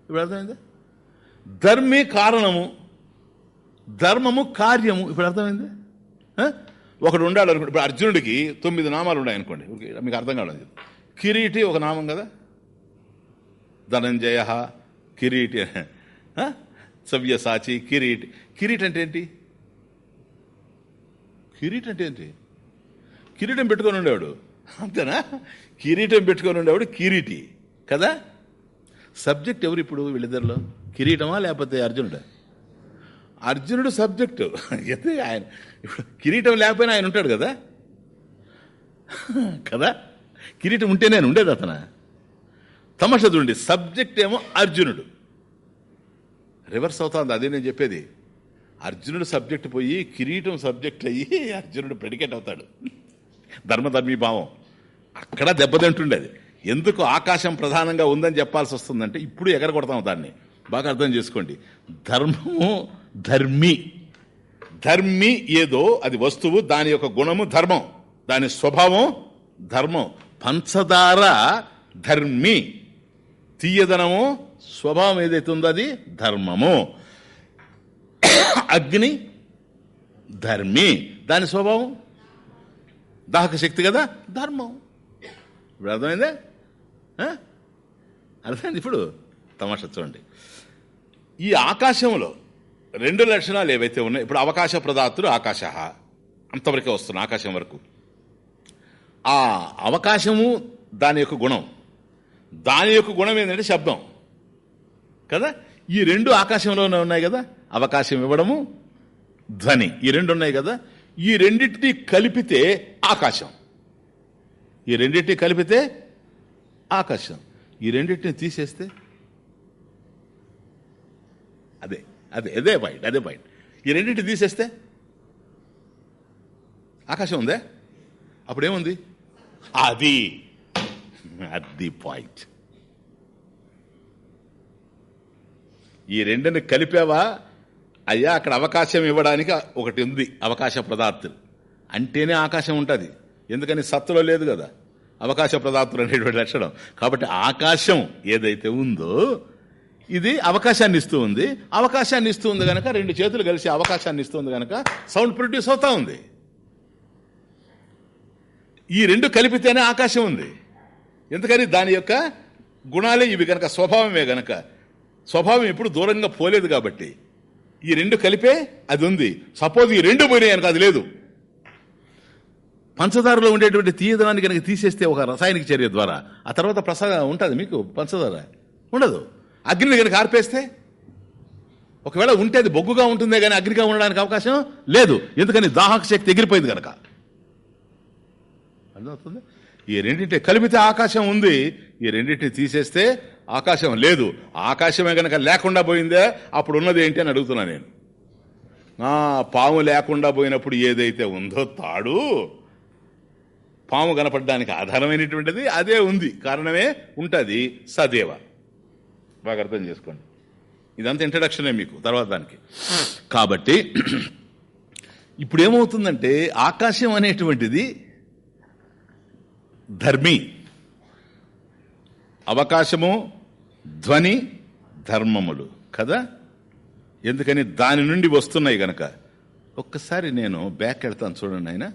ఇప్పుడు అర్థమైందా? ధర్మి కారణము ధర్మము కార్యము. ఇప్పుడు అర్థమైంది? ఒకడు ఉండాడు అనుకోండి ఇప్పుడు అర్జునుడికి తొమ్మిది నామాలు ఉన్నాయి అనుకోండి మీకు అర్థం కావడం కిరీటి ఒక నామం కదా? ధనంజయ కిరీటి. సవ్యసాచి కిరీటి. కిరీట్ అంటే ఏంటి? కిరీట్ అంటే ఏంటి? కిరీటం పెట్టుకొని ఉండేవాడు. అంతేనా? కిరీటం పెట్టుకొని ఉండేవాడు కిరీటి. కదా? సబ్జెక్ట్ ఎవరు ఇప్పుడు వీళ్ళిద్దరిలో? కిరీటమా లేకపోతే అర్జునుడా? అర్జునుడు సబ్జెక్టు. అయితే ఆయన ఇప్పుడు కిరీటం లేకపోయినా ఆయన ఉంటాడు కదా? కదా? కిరీటం ఉంటేనే ఉండేది అతను. తమాషా చూడండి సబ్జెక్ట్ ఏమో అర్జునుడు. రివర్స్ అవుతుంది అదే నేను చెప్పేది. అర్జునుడు సబ్జెక్ట్ పోయి కిరీటం సబ్జెక్ట్ అయ్యి అర్జునుడు ప్రెడికేట్ అవుతాడు. ధర్మధర్మీ భావం. అక్కడ దెబ్బతింటుండేది ఎందుకు ఆకాశం ప్రధానంగా ఉందని చెప్పాల్సి వస్తుందంటే ఇప్పుడు ఎగరగొడతాం దాన్ని. బాగా అర్థం చేసుకోండి. ధర్మము ధర్మి. ధర్మి ఏదో అది వస్తువు దాని యొక్క గుణము ధర్మం. దాని స్వభావం ధర్మం. పంచదార ధర్మి. తీయదనము స్వభావం ఏదైతే ఉందో అది ధర్మము. అగ్ని ధర్మి. దాని స్వభావం? దాహక శక్తి కదా? ధర్మం. ఇప్పుడు అర్థమైందే? అర్థమైంది ఇప్పుడు? తమాషా చూడండి. ఈ ఆకాశంలో రెండు లక్షణాలు ఏవైతే ఉన్నాయో ఇప్పుడు అవకాశ ప్రదాతుడు ఆకాశ. అంతవరకే వస్తుంది ఆకాశం వరకు. ఆ అవకాశము దాని యొక్క గుణం. దాని యొక్క గుణం ఏంటంటే శబ్దం. కదా? ఈ రెండు ఆకాశంలోనే ఉన్నాయి కదా? అవకాశం ఇవ్వడము ధ్వని. ఈ రెండు ఉన్నాయి కదా? ఈ రెండింటినీ కలిపితే ఆకాశం. ఈ రెండింటినీ కలిపితే ఆకాశం. ఈ రెండింటిని తీసేస్తే అదే అదే అదే పాయింట్ అదే పాయింట్ ఈ రెండింటిని తీసేస్తే ఆకాశం ఉందే? అప్పుడేముంది? అది. అట్ ది పాయింట్ ఈ రెండుని కలిపావా? అయ్యా అక్కడ అవకాశం ఇవ్వడానికి ఒకటి ఉంది అవకాశ పదార్థులు. అంటేనే ఆకాశం ఉంటుంది. ఎందుకని సత్తులో లేదు కదా? అవకాశ పదార్థులు అనేటువంటి లక్షణం. కాబట్టి ఆకాశం ఏదైతే ఉందో ఇది అవకాశాన్ని ఇస్తూ ఉంది. అవకాశాన్ని ఇస్తూ ఉంది కనుక రెండు చేతులు కలిసి అవకాశాన్ని ఇస్తుంది కనుక సౌండ్ ప్రొడ్యూస్ అవుతా ఉంది. ఈ రెండు కలిపితేనే ఆకాశం ఉంది. ఎందుకని దాని యొక్క గుణాలే ఇవి గనక స్వభావమే గనక. స్వభావం ఎప్పుడు దూరంగా పోలేదు కాబట్టి. ఈ రెండు కలిపే అది ఉంది. సపోజ్ ఈ రెండు పోయినాయి అనుకో అది లేదు. పంచదారలో ఉండేటువంటి తీయదనాన్ని కనుక తీసేస్తే ఒక రసాయనిక చర్య ద్వారా ఆ తర్వాత ప్రసాదం ఉంటుంది మీకు పంచదార? ఉండదు. అగ్నిని కనుక ఆర్పేస్తే? ఒకవేళ ఉంటే అది బొగ్గుగా ఉంటుందే కానీ అగ్నిగా ఉండడానికి అవకాశం లేదు. ఎందుకని దాహక శక్తి ఎగిరిపోయింది కనుక అర్థమవుతుంది? ఈ రెండింటి కలిపితే ఆకాశం ఉంది. ఈ రెండింటిని తీసేస్తే ఆకాశం లేదు. ఆకాశమే కనుక లేకుండా పోయిందే అప్పుడు ఉన్నది ఏంటి అని అడుగుతున్నా నేను. పాము లేకుండా పోయినప్పుడు ఏదైతే ఉందో తాడు. పాము కనపడడానికి ఆధారమైనటువంటిది అదే ఉంది. కారణమే ఉంటుంది సదేవ. బాగా అర్థం చేసుకోండి. ఇదంతా ఇంట్రడక్షనే మీకు తర్వాత దానికి. కాబట్టి [clears throat] ఇప్పుడు ఏమవుతుందంటే ఆకాశం అనేటువంటిది ధర్మి. అవకాశము ధ్వని ధర్మములు కదా? ఎందుకని దాని నుండి వస్తున్నాయి గనక. ఒక్కసారి నేను బ్యాక్ వెళ్తాను చూడండి ఆయన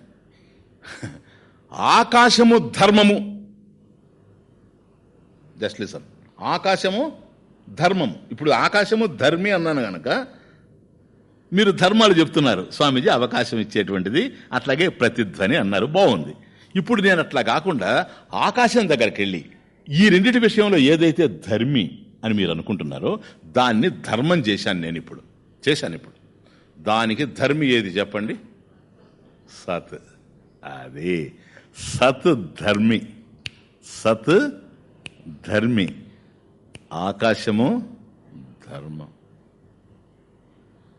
ఆకాశము ధర్మము. Just listen. ఆకాశము ధర్మము. ఇప్పుడు ఆకాశము ధర్మి అన్నాను గనక మీరు ధర్మాలు చెప్తున్నారు. స్వామీజీ అవకాశం ఇచ్చేటువంటిది. అట్లాగే ప్రతిధ్వని అన్నారు. బాగుంది. ఇప్పుడు నేను అట్లా కాకుండా ఆకాశం దగ్గరికి వెళ్ళి ఈ రెండింటి విషయంలో ఏదైతే ధర్మి అని మీరు అనుకుంటున్నారో దాన్ని ధర్మం చేశాను నేను ఇప్పుడు. చేశాను ఇప్పుడు. దానికి ధర్మి ఏది చెప్పండి? సత్. అది. సత్ ధర్మి. సత్ ధర్మి. ఆకాశము ధర్మం.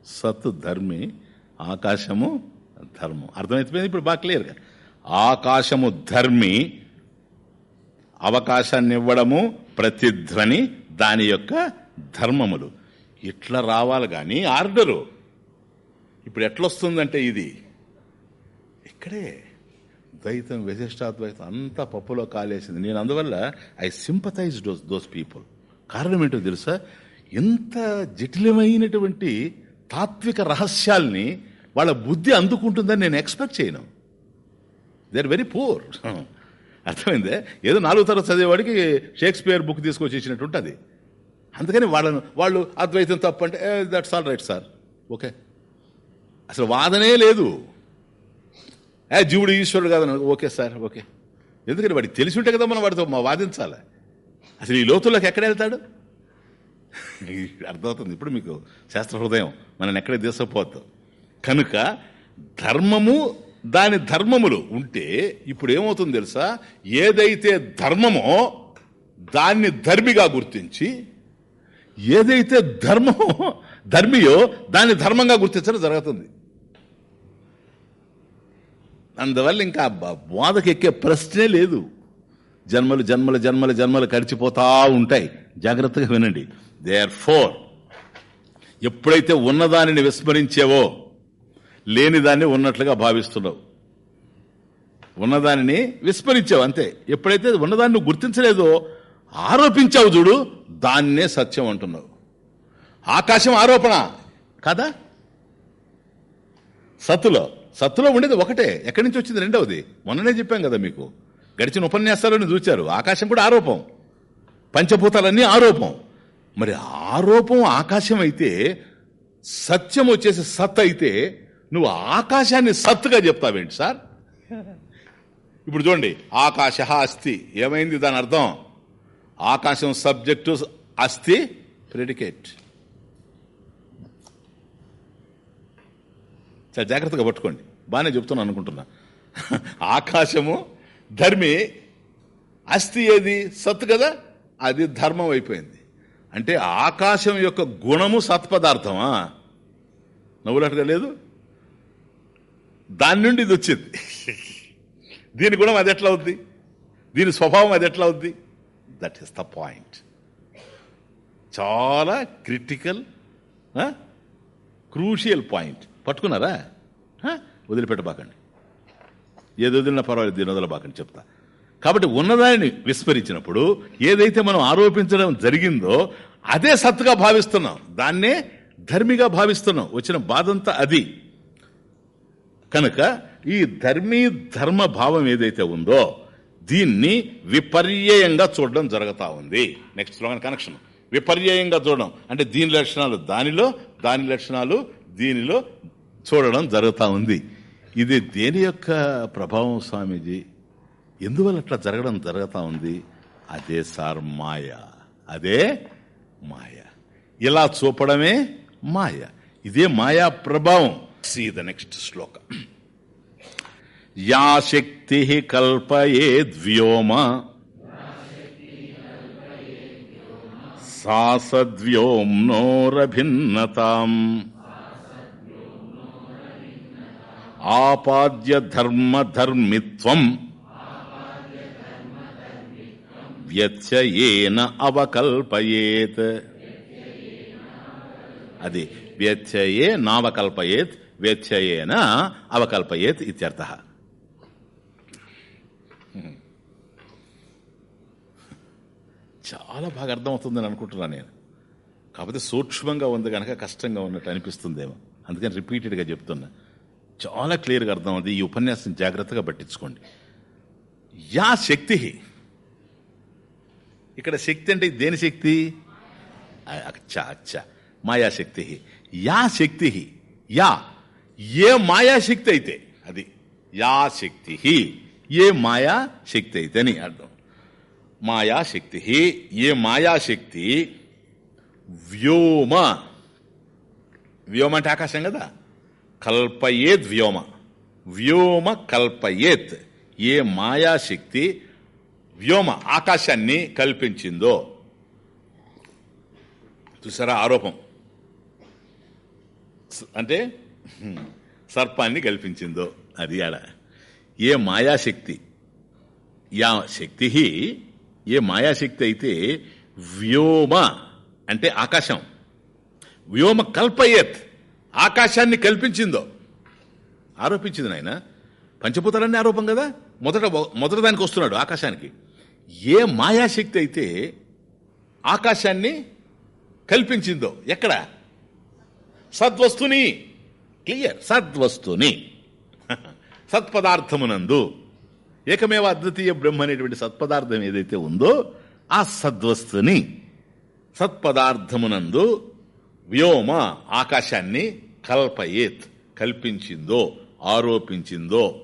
సత్ ధర్మి ఆకాశము ధర్మం. అర్థమైపోయింది ఇప్పుడు బాగా క్లియర్గా. ఆకాశము ధర్మి అవకాశాన్ని ఇవ్వడము ప్రతిధ్వని దాని యొక్క ధర్మములు. ఇట్లా రావాలి కానీ ఆర్డరు. ఇప్పుడు ఎట్లొస్తుందంటే ఇది. ఇక్కడే ద్వైతం విశిష్టాద్వైతం అంతా పప్పులో కాలేసింది. నేను అందువల్ల I sympathise those those people. కారణం ఏంటో తెలుసా? ఎంత జటిలమైనటువంటి తాత్విక రహస్యాల్ని వాళ్ళ బుద్ధి అందుకుంటుందని నేను ఎక్స్పెక్ట్ చేయను. దే ఆర్ వెరీ పూర్ అర్థమైందే? ఏదో నాలుగు తరగతి చదివేవాడికి షేక్స్పియర్ బుక్ తీసుకొచ్చి ఇచ్చినట్టు ఉంటుంది అందుకని వాళ్ళను వాళ్ళు అద్వైతం తప్పు అంటే that's all right sir okay అసలు వాదనే లేదు. ఏ జీవుడు ఈశ్వరుడు కాదని ఓకే సార్ ఓకే ఎందుకని వాడికి తెలిసి ఉంటే కదా మనం వాడితో మా వాదించాలి. అసలు ఈ లోతుల్లోకి ఎక్కడ వెళ్తాడు? [laughs] అర్థమవుతుంది. ఇప్పుడు మీకు శాస్త్ర హృదయం మనల్ని ఎక్కడ తీసుకుపోతాం కనుక ధర్మము దాని ధర్మములు ఉంటే ఇప్పుడు ఏమవుతుంది తెలుసా? ఏదైతే ధర్మమో దాన్ని ధర్మిగా గుర్తించి ఏదైతే ధర్మమో ధర్మియో దాన్ని ధర్మంగా గుర్తించడం జరుగుతుంది. అందువల్ల ఇంకా బ- బోధకు ఎక్కే ప్రశ్నే లేదు. జన్మలు జన్మలు జన్మలు జన్మలు గడిచిపోతా ఉంటాయి. జాగ్రత్తగా వినండి. దే ఆర్ ఫోర్ ఎప్పుడైతే ఉన్నదానిని విస్మరించేవో లేనిదాన్ని ఉన్నట్లుగా భావిస్తున్నావు. ఉన్నదానిని విస్మరించావు అంతే. ఎప్పుడైతే ఉన్నదాన్ని నువ్వు గుర్తించలేదో ఆరోపించావు చూడు దాన్నే సత్యం అంటున్నావు. ఆకాశం ఆరోపణ కాదా? సత్తులో. సత్తులో ఉండేది ఒకటే. ఎక్కడి నుంచి వచ్చింది రెండవది? మొన్ననే చెప్పాం కదా మీకు. గడిచిన ఉపన్యాసాలను చూచారు ఆకాశం కూడా ఆరోపం. పంచభూతాలన్నీ ఆరోపం. మరి ఆరోపం ఆకాశం అయితే సత్యం వచ్చేసి సత్ అయితే నువ్వు ఆకాశాన్ని సత్తుగా చెప్తావేంటి సార్? ఇప్పుడు చూడండి ఆకాశ అస్థి. ఏమైంది దాని అర్థం? ఆకాశం సబ్జెక్టు అస్థి ప్రెడికేట్ చాలా జాగ్రత్తగా పట్టుకోండి. బాగానే చెప్తున్నాను అనుకుంటున్నా. ఆకాశము ధర్మి అస్థి ఏది? సత్ కదా? అది ధర్మం అయిపోయింది. అంటే ఆకాశం యొక్క గుణము సత్పదార్థమా నవ్వులట్టుగా లేదు? దాని నుండి ఇది వచ్చింది. దీని గుణం అది ఎట్లా అవుద్ది? దీని స్వభావం అది ఎట్లా అవుద్ది? దట్ ఈస్ ద పాయింట్ చాలా క్రిటికల్ క్రూషియల్ పాయింట్ పట్టుకున్నారా? వదిలిపెట్టబాకండి. ఏది వదిలినా పర్వాలేదు దీని వదలబాకండి చెప్తా. కాబట్టి ఉన్నదాన్ని విస్మరించినప్పుడు ఏదైతే మనం ఆరోపించడం జరిగిందో అదే సత్తుగా భావిస్తున్నాం. దాన్నే ధర్మిగా భావిస్తున్నాం. వచ్చిన బాధంతా అది. కనుక ఈ ధర్మీ ధర్మ భావం ఏదైతే ఉందో దీన్ని విపర్యయంగా చూడడం జరుగుతూ ఉంది. నెక్స్ట్ స్లోగన్ కనెక్షన్ విపర్యయంగా చూడడం. అంటే దీని లక్షణాలు దానిలో దాని లక్షణాలు దీనిలో చూడడం జరుగుతూ ఉంది. ఇది దేని యొక్క ప్రభావం స్వామీజీ? ఎందువల్ల అట్లా జరగడం జరుగుతూ ఉంది? అదే సార్ మాయ. అదే మాయ. ఇలా చూపడమే మాయ. ఇదే మాయా ప్రభావం. సీ ద నెక్స్ట్ శ్లోక యా శక్తి కల్పయేద్వ్యోమ సా సద్వ్యోమ్నోరభిన్నతాం ఆపాద్య ధర్మ ధర్మిత్వం. వ్యత్యయేన అవకల్పయేత్. అది వ్యత్యయే నావకల్పయేత్ వ్యత్యయేన అవకల్పయేత్ ఇత్యర్థ. చాలా బాగా అర్థమవుతుందని అనుకుంటున్నాను నేను. కాకపోతే సూక్ష్మంగా ఉంది కనుక కష్టంగా ఉన్నట్టు అనిపిస్తుందేమో. అందుకని రిపీటెడ్గా చెప్తున్నా. చాలా క్లియర్గా అర్థమవుతుంది. ఈ ఉపన్యాసం జాగ్రత్తగా పట్టించుకోండి. యా శక్తి. ఇక్కడ శక్తి అంటే దేని శక్తి? అచ్చా అచ్చా. మాయాశక్తి యా శక్తి. యా. ఏ మాయాశక్తి అయితే అది యా శక్తి ఏ మాయాశక్తి అయితే అని అర్థం. మాయాశక్తి ఏ మాయాశక్తి? వ్యోమ. వ్యోమ అంటే ఆకాశం కదా? కల్పయేత్ వ్యోమ. వ్యోమ కల్పయేత్. ఏ మాయాశక్తి వ్యోమ ఆకాశాన్ని కల్పించిందో. చూసారా ఆరోపం? అంటే సర్పాన్ని కల్పించిందో అది అడ ఏ మాయాశక్తి? యా శక్తి ఏ మాయాశక్తి అయితే వ్యోమ అంటే ఆకాశం. వ్యోమ కల్పయత్ ఆకాశాన్ని కల్పించిందో. ఆరోపించింది నాయన. పంచభూతాలన్నీ ఆరోపం కదా? మొదట మొదట దానికి వస్తున్నాడు ఆకాశానికి. ఏ మాయాశక్తి అయితే ఆకాశాన్ని కల్పించిందో ఎక్కడ? సద్వస్తుని. క్లియర్. సద్వస్తుని. సత్పదార్థమునందు. ఏకమేవ అద్వితీయ బ్రహ్మ అనేటువంటి సత్పదార్థం ఏదైతే ఉందో ఆ సద్వస్తుని. సత్పదార్థమునందు వ్యోమ ఆకాశాన్ని కల్పయేత్ కల్పించిందో ఆరోపించిందో.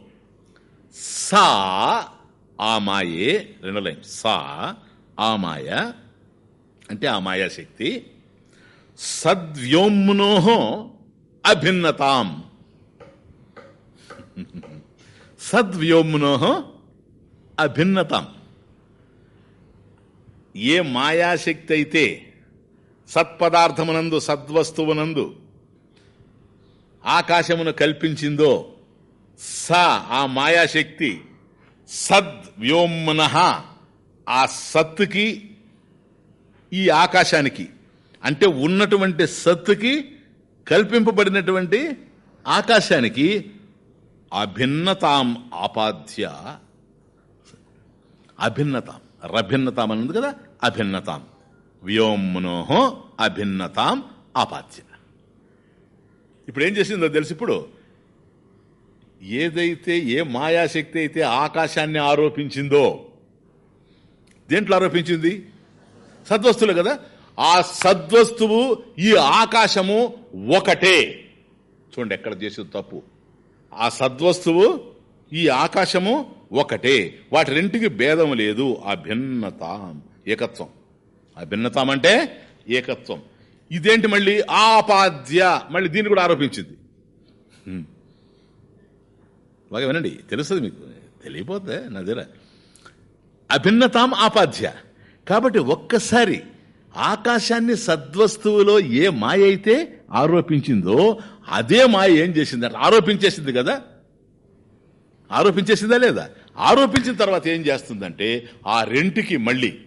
సా ఆ మాయే రెండో లైన్. సా ఆ మాయ అంటే ఆ మాయాశక్తి. సద్వ్యోమ్నోహో అభిన్నతాం. సద్వ్యోమ్నో అభిన్నతం. ఏ మాయాశక్తి అయితే సత్పదార్థమునందు సద్వస్తువునందు ఆకాశమును కల్పించిందో స ఆ మాయాశక్తి సద్వ్యోమ్న ఆ సత్తుకి ఈ ఆకాశానికి అంటే ఉన్నటువంటి సత్తుకి కల్పింపబడినటువంటి ఆకాశానికి అభిన్నతాం ఆపాద్య. అభిన్నతాం రభిన్నతాం అన్నది కదా అభిన్నతాం. వ్యోమ్నోహో అభిన్నతాం ఆపాద్య. ఇప్పుడు ఏం చేసిందో తెలుసు ఇప్పుడు? ఏదైతే ఏ మాయాశక్తి అయితే ఆకాశాన్ని ఆరోపించిందో. దేంట్లో ఆరోపించింది? సద్వస్తులు కదా? ఆ సద్వస్తువు ఈ ఆకాశము ఒకటే. చూడండి ఎక్కడ చేసేది తప్పు. ఆ సద్వస్తువు ఈ ఆకాశము ఒకటే. వాటి రెంటికి భేదం లేదు. అభిన్నత. ఏకత్వం. అభిన్నతాం అంటే ఏకత్వం. ఇదేంటి మళ్ళీ? ఆపాద్య. మళ్ళీ దీన్ని కూడా ఆరోపించింది. బాగా వినండి. తెలుస్తుంది మీకు. తెలియపోతే నా దగ్గర. అభిన్నతాం ఆపాద్య. కాబట్టి ఒక్కసారి ఆకాశాన్ని సద్వస్తువులో ఏ మాయ అయితే ఆరోపించిందో అదే మాయ ఏం చేసింది అంటే ఆరోపించేసింది కదా? ఆరోపించేసిందా లేదా? ఆరోపించిన తర్వాత ఏం చేస్తుందంటే ఆ రెంటికి మళ్ళీ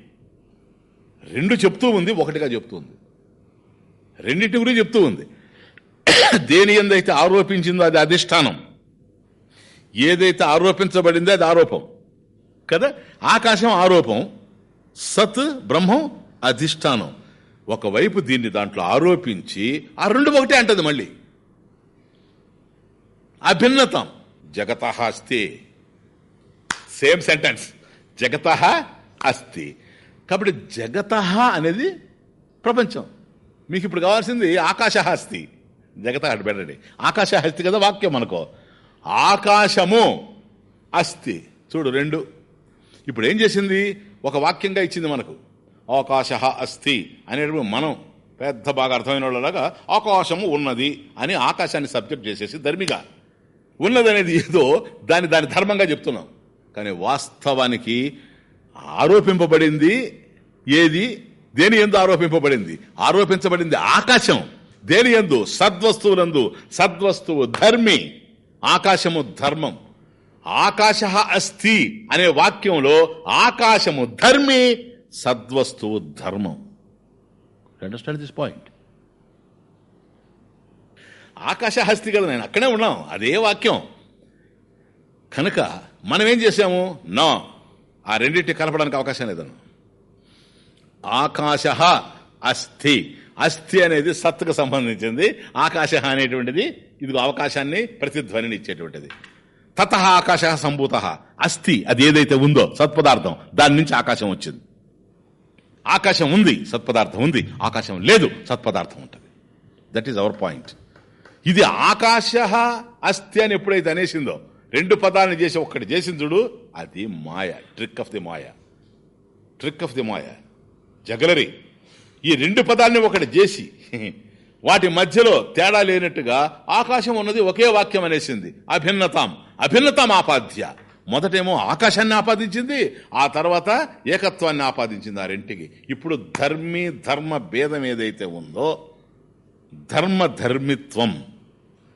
రెండు చెప్తూ ఉంది ఒకటిగా చెప్తూ ఉంది. రెండింటి గురించి చెప్తూ ఉంది. దేని ఎందైతే ఆరోపించిందో అది అధిష్టానం. ఏదైతే ఆరోపించబడిందో అది ఆరోపం. కదా? ఆకాశం ఆరోపం సత్ బ్రహ్మం అధిష్టానం. ఒకవైపు దీన్ని దాంట్లో ఆరోపించి ఆ రెండు ఒకటే అంటది మళ్ళీ. అభిన్నతం. జగత అస్తి. Same sentence. జగత అస్తి. కాబట్టి జగత అనేది ప్రపంచం. మీకు ఇప్పుడు కావాల్సింది ఆకాశహస్తి జగత అటు పెట్టండి. ఆకాశహస్తి కదా వాక్యం అనుకో ఆకాశము అస్తి. చూడు రెండు. ఇప్పుడు ఏం చేసింది? ఒక వాక్యంగా ఇచ్చింది మనకు. అవకాశ అస్థి అనేటువంటి మనం పెద్ద బాగా అర్థమైన వాళ్ళలాగా ఆకాశము ఉన్నది అని ఆకాశాన్ని సబ్జెక్ట్ చేసేసి ధర్మిగా. ఉన్నది అనేది ఏదో దాని దాని ధర్మంగా చెప్తున్నాం. కానీ వాస్తవానికి ఆరోపింపబడింది ఏది? దేని ఎందు ఆరోపింపబడింది? ఆరోపించబడింది ఆకాశం. దేని ఎందు? సద్వస్తువులందు. సద్వస్తువు ధర్మి. ఆకాశము ధర్మం. ఆకాశ అస్థి అనే వాక్యంలో ఆకాశము ధర్మి సద్వస్తువు ధర్మం. అండర్స్టాండ్ దిస్ పాయింట్ ఆకాశహస్తి కదా నేను అక్కడే ఉన్నాం అదే వాక్యం. కనుక మనం ఏం చేసాము నా. ఆ రెండింటి కలపడానికి అవకాశం లేదను. ఆకాశ అస్థి. అస్థి అనేది సత్తుకు సంబంధించింది. ఆకాశ అనేటువంటిది ఇది అవకాశాన్ని ప్రతిధ్వనిని ఇచ్చేటువంటిది. తత ఆకాశ సంభూత. అస్థి అది ఏదైతే ఉందో సత్పదార్థం దాని నుంచి ఆకాశం వచ్చింది. ఆకాశం ఉంది సత్పదార్థం ఉంది. ఆకాశం లేదు సత్పదార్థం ఉంటుంది. దట్ ఈస్ అవర్ పాయింట్ ఇది ఆకాశ అస్థి అని ఎప్పుడైతే అనేసిందో రెండు పదాలను చేసి ఒక్కటి చేసింది చూడు అది మాయ trick of the maya. Trick of the maya. జగలరి ఈ రెండు పదాలని ఒకటి చేసి వాటి మధ్యలో తేడా లేనట్టుగా ఆకాశం ఉన్నది ఒకే వాక్యం అనేసింది. అభిన్నతాం. అభిన్నతాం ఆపాధ్య. మొదటేమో ఆకాశాన్ని ఆపాదించింది ఆ తర్వాత ఏకత్వాన్ని ఆపాదించింది ఆ రెంటికి. ఇప్పుడు ధర్మి ధర్మ భేదం ఏదైతే ఉందో ధర్మ ధర్మిత్వం.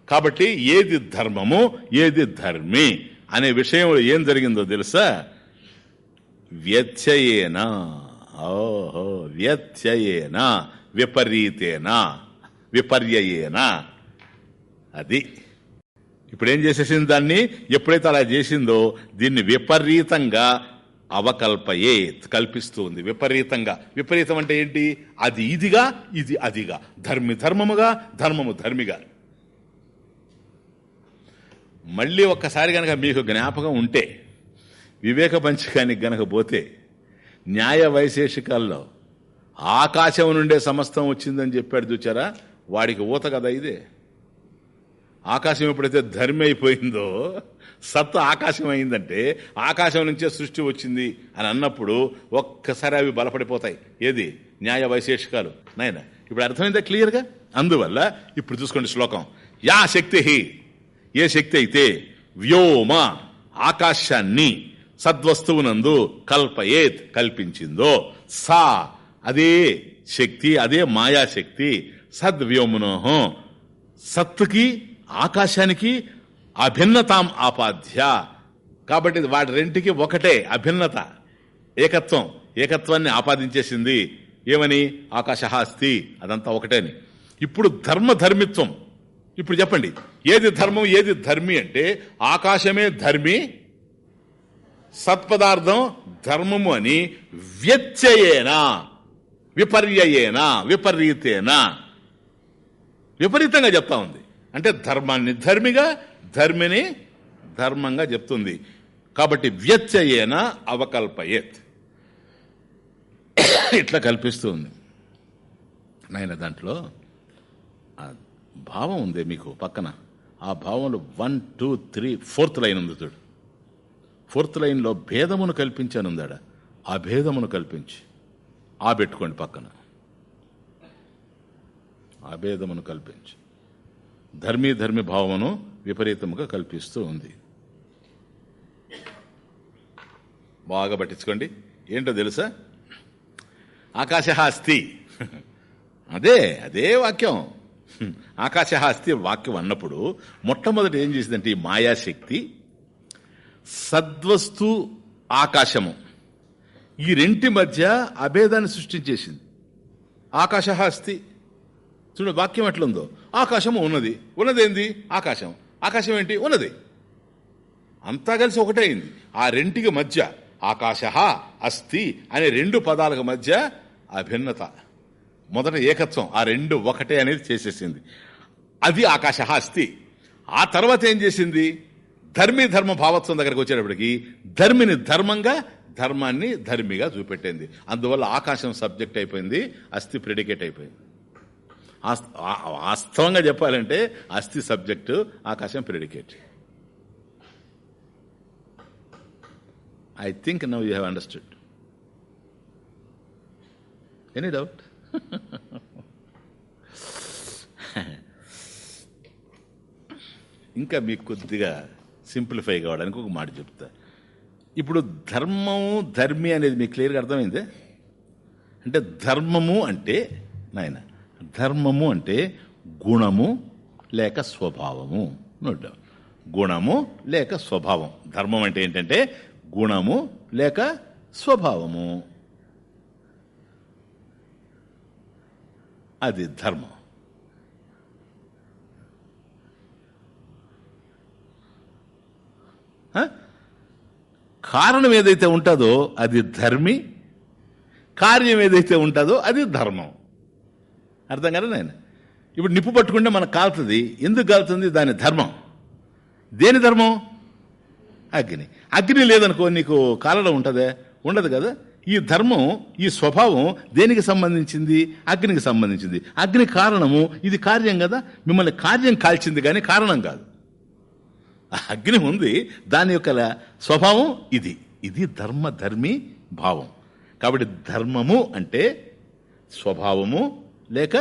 కాబట్టి ఏది ధర్మము ఏది ధర్మి అనే విషయంలో ఏం జరిగిందో తెలుసా? వ్యత్యయేనా. ఓహో వ్యత్యయేన విపరీతేన విపర్యయేన. అది ఇప్పుడు ఏం చేసేసింది దాన్ని? ఎప్పుడైతే అలా చేసిందో దీన్ని విపరీతంగా అవకల్పయే కల్పిస్తూ ఉంది విపరీతంగా. విపరీతం అంటే ఏంటి? అది ఇదిగా ఇది అదిగా. ధర్మి ధర్మముగా ధర్మము ధర్మిగా. మళ్ళీ ఒక్కసారి గనక మీకు జ్ఞాపకం ఉంటే వివేక పంచకానికి గనక పోతే న్యాయ వైశేషికాల్లో ఆకాశం నుండే సమస్తం వచ్చిందని చెప్పాడు చూచారా? వాడికి ఊత కదా ఇదే. ఆకాశం ఎప్పుడైతే ధర్మి అయిపోయిందో సత్ ఆకాశం అయిందంటే ఆకాశం నుంచే సృష్టి వచ్చింది అని అన్నప్పుడు ఒక్కసారి అవి బలపడిపోతాయి. ఏది? న్యాయ వైశేషికాలు. నాయన ఇప్పుడు అర్థమైందా క్లియర్గా? అందువల్ల ఇప్పుడు చూసుకోండి శ్లోకం. యా శక్తి ఏ శక్తి అయితే వ్యోమ ఆకాశాన్ని సద్వస్తువునందు కల్పయేత్ కల్పించిందో సా అదే శక్తి అదే మాయాశక్తి సద్వ్యోమనోహం సత్తుకి ఆకాశానికి అభిన్నతాం ఆపాధ్య. కాబట్టి వాటి రెంటికి ఒకటే అభిన్నత. ఏకత్వం. ఏకత్వాన్ని ఆపాదించేసింది ఏమని? ఆకాశ అస్తి అదంతా ఒకటేని. ఇప్పుడు ధర్మ ధర్మిత్వం ఇప్పుడు చెప్పండి ఏది ధర్మం ఏది ధర్మి అంటే ఆకాశమే ధర్మి సత్పదార్థం ధర్మము అని వ్యత్యయేనా విపర్యయేనా విపరీతేనా. విపరీతంగా చెప్తా ఉంది. అంటే ధర్మాన్ని ధర్మిగా ధర్మిని ధర్మంగా చెప్తుంది. కాబట్టి వ్యత్యయేన అవకల్పయేత్. ఇట్లా కల్పిస్తూ ఉంది నాయన దాంట్లో ఆ భావం ఉంది మీకు పక్కన. ఆ భావంలో one two three fourth line ఉంది చూడు. ఫోర్త్ లైన్లో భేదమును కల్పించానుందాడ ఆ భేదమును కల్పించి. ఆ పెట్టుకోండి పక్కన. ఆ భేదమును కల్పించి. ధర్మీ ధర్మి భావమును విపరీతముగా కల్పిస్తూ ఉంది. బాగా పట్టించుకోండి. ఏంటో తెలుసా? ఆకాశహాస్తి. అదే అదే వాక్యం. ఆకాశహాస్తి వాక్యం అన్నప్పుడు మొట్టమొదటి ఏం చేసిందంటే ఈ మాయాశక్తి సద్వస్తు ఆకాశము. ఈ రెంటి మధ్య అభేదాన్ని సృష్టించేసింది. ఆకాశహాస్తి చూడు వాక్యం ఎట్లుందో? ఆకాశము ఉన్నది. ఉన్నదేంది? ఆకాశం. ఆకాశం ఏంటి? ఉన్నది. అంతా కలిసి ఒకటే అయింది. ఆ రెంటికి మధ్య ఆకాశ అస్థి అనే రెండు పదాలకు మధ్య అభిన్నత. మొదట ఏకత్వం ఆ రెండు ఒకటే అనేది చేసేసింది. అది ఆకాశ అస్థి. ఆ తర్వాత ఏం చేసింది? ధర్మి ధర్మ భావత్వం దగ్గరకు వచ్చేటప్పటికి ధర్మిని ధర్మంగా ధర్మాన్ని ధర్మిగా చూపెట్టింది. అందువల్ల ఆకాశం సబ్జెక్ట్ అయిపోయింది అస్థి ప్రెడికేట్ అయిపోయింది. వాస్తవంగా చెప్పాలంటే అస్థి సబ్జెక్టు ఆకాశం predicate. I think now you have understood any doubt ఇంకా మీకు కొద్దిగా సింప్లిఫై కావడానికి ఒక మాట చెప్తా. ఇప్పుడు ధర్మము ధర్మి అనేది మీకు క్లియర్గా అర్థమైందే? అంటే ధర్మము అంటే నాయన. ధర్మము అంటే గుణము లేక స్వభావము నోట్ గుణము లేక స్వభావం. ధర్మం అంటే ఏంటంటే గుణము లేక స్వభావము. అది ధర్మం. కారణం ఏదైతే ఉంటుందో అది ధర్మి కార్యం ఏదైతే ఉంటుందో అది ధర్మం. అర్థం కదా నేను? ఇప్పుడు నిప్పు పట్టుకుంటే మనకు కాలుతుంది. ఎందుకు కాలుతుంది? దాని ధర్మం. దేని ధర్మం? అగ్ని. అగ్ని లేదనుకో నీకు కాలడం ఉంటుందే? ఉండదు కదా? ఈ ధర్మం ఈ స్వభావం దేనికి సంబంధించింది? అగ్నికి సంబంధించింది. అగ్ని కారణము ఇది కార్యం కదా? మిమ్మల్ని కార్యం కాల్చింది కానీ కారణం కాదు. ఆ అగ్ని ఉంది. దాని యొక్క స్వభావం ఇది. ఇది ధర్మ ధర్మి భావం. కాబట్టి ధర్మము అంటే స్వభావము లేక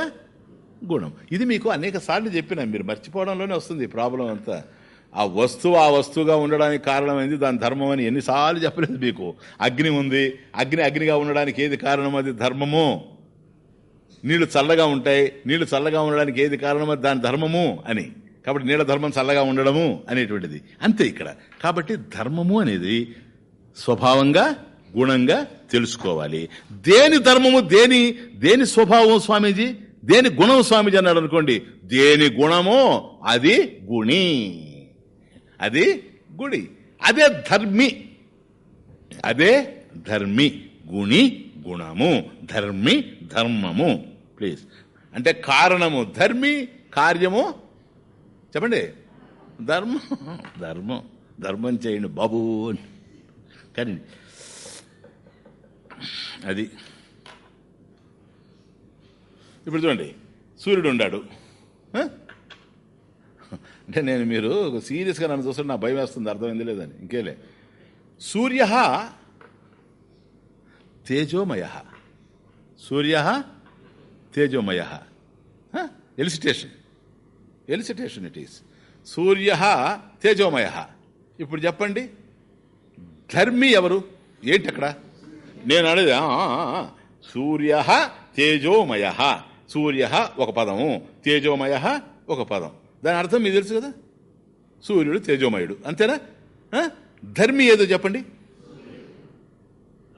గుణం. ఇది మీకు అనేక సార్లు చెప్పిన మీరు మర్చిపోవడంలోనే వస్తుంది ఈ ప్రాబ్లం అంతా. ఆ వస్తువు ఆ వస్తువుగా ఉండడానికి కారణమైంది దాని ధర్మం అని ఎన్నిసార్లు చెప్పలేదు మీకు. అగ్ని ఉంది. అగ్ని అగ్నిగా ఉండడానికి ఏది కారణం అది ధర్మము? నీళ్ళు చల్లగా ఉంటాయి. నీళ్ళు చల్లగా ఉండడానికి ఏది కారణం అది దాని ధర్మము అని. కాబట్టి నీళ్ళ ధర్మం చల్లగా ఉండడము అనేటువంటిది. అంతే ఇక్కడ. కాబట్టి ధర్మము అనేది స్వభావంగా గుణంగా తెలుసుకోవాలి. దేని ధర్మము దేని దేని స్వభావం స్వామీజీ? దేని గుణం స్వామీజీ అన్నాడు అనుకోండి దేని గుణమో అది గుణి. అది గుడి. అదే ధర్మి. అదే ధర్మి. గుణి గుణము. ధర్మి ధర్మము. ప్లీజ్. అంటే కారణము ధర్మి కార్యము. చెప్పండి. ధర్మం. ధర్మం. ధర్మం చేయండి బాబు అని. కానీ అది. ఇప్పుడు చూడండి సూర్యుడు ఉండాడు. అంటే నేను మీరు సీరియస్గా నన్ను చూస్తుంటే నా భయం వేస్తుంది అర్థమైంది లేదని. ఇంకేలే. సూర్య తేజోమయ. సూర్య తేజోమయ. Elicitation elicitation it is. సూర్య తేజోమయ. ఇప్పుడు చెప్పండి ధర్మి ఎవరు? ఏంటి అక్కడ? నేను అనేది సూర్య తేజోమయ. సూర్య ఒక పదము తేజోమయ ఒక పదం. దాని అర్థం మీకు తెలుసు కదా? సూర్యుడు తేజోమయుడు. అంతేనా? ధర్మి ఏదో చెప్పండి.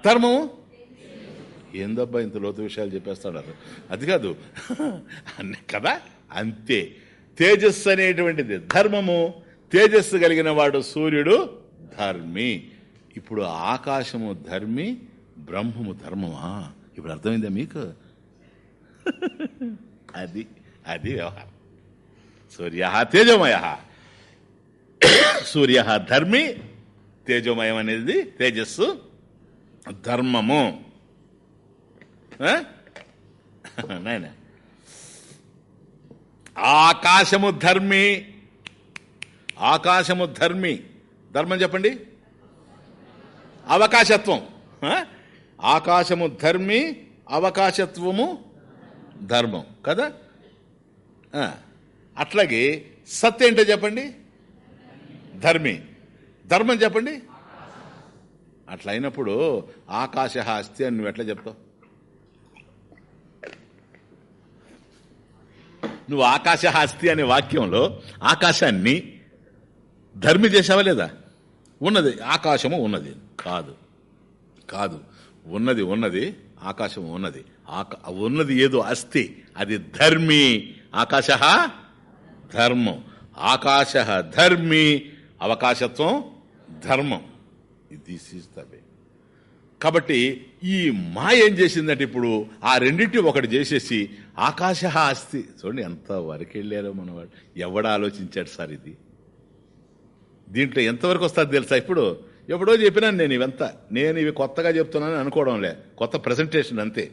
ధర్మము? ఏందబ్బా ఇంత లోతు విషయాలు చెప్పేస్తాడారు అది కాదు. అన్నీ కదా? అంతే. తేజస్సు అనేటువంటిది ధర్మము. తేజస్సు కలిగిన వాడు సూర్యుడు ధర్మి. ఇప్పుడు ఆకాశము ధర్మి బ్రహ్మము ధర్మమా? ఇప్పుడు అర్థమైందా మీకు? అది అది వ్యవహారం. సూర్య తేజోమయ. సూర్య ధర్మి తేజోమయం అనేది తేజస్సు ధర్మము. నాయన. ఆకాశము ధర్మి ఆకాశము ధర్మి. ధర్మం చెప్పండి. అవకాశత్వం. ఆకాశము ధర్మి అవకాశత్వము ధర్మం. కదా? అట్లాగే సత్ ఏంటో చెప్పండి? ధర్మి. ధర్మం చెప్పండి? అట్లా అయినప్పుడు ఆకాశ అస్తి అని నువ్వు ఎట్లా చెప్తావు? నువ్వు ఆకాశ అస్తి అనే వాక్యంలో ఆకాశాన్ని ధర్మి చేసావా లేదా? ఉన్నది. ఆకాశము ఉన్నది. కాదు. కాదు. ఉన్నది ఉన్నది ఆకాశం ఉన్నది. ఉన్నది ఏదో అస్థి అది ధర్మి. ఆకాశ ధర్మం. ఆకాశ ధర్మి అవకాశత్వం ధర్మం. దిస్ ఈస్ ద వే కాబట్టి ఈ మాయ ఏం చేసిందంటే ఇప్పుడు ఆ రెండింటి ఒకటి చేసేసి ఆకాశ అస్థి. చూడండి ఎంత వరకు వెళ్ళారో మనవాడు. ఎవడ ఆలోచించాడు సార్ ఇది? దీంట్లో ఎంతవరకు వస్తుంది తెలుసా ఇప్పుడు? ఎప్పుడో చెప్పినాను నేను ఇవంతా. నేను ఇవి కొత్తగా చెప్తున్నాను అనుకోవడంలే కొత్త ప్రజెంటేషన్ అంతే.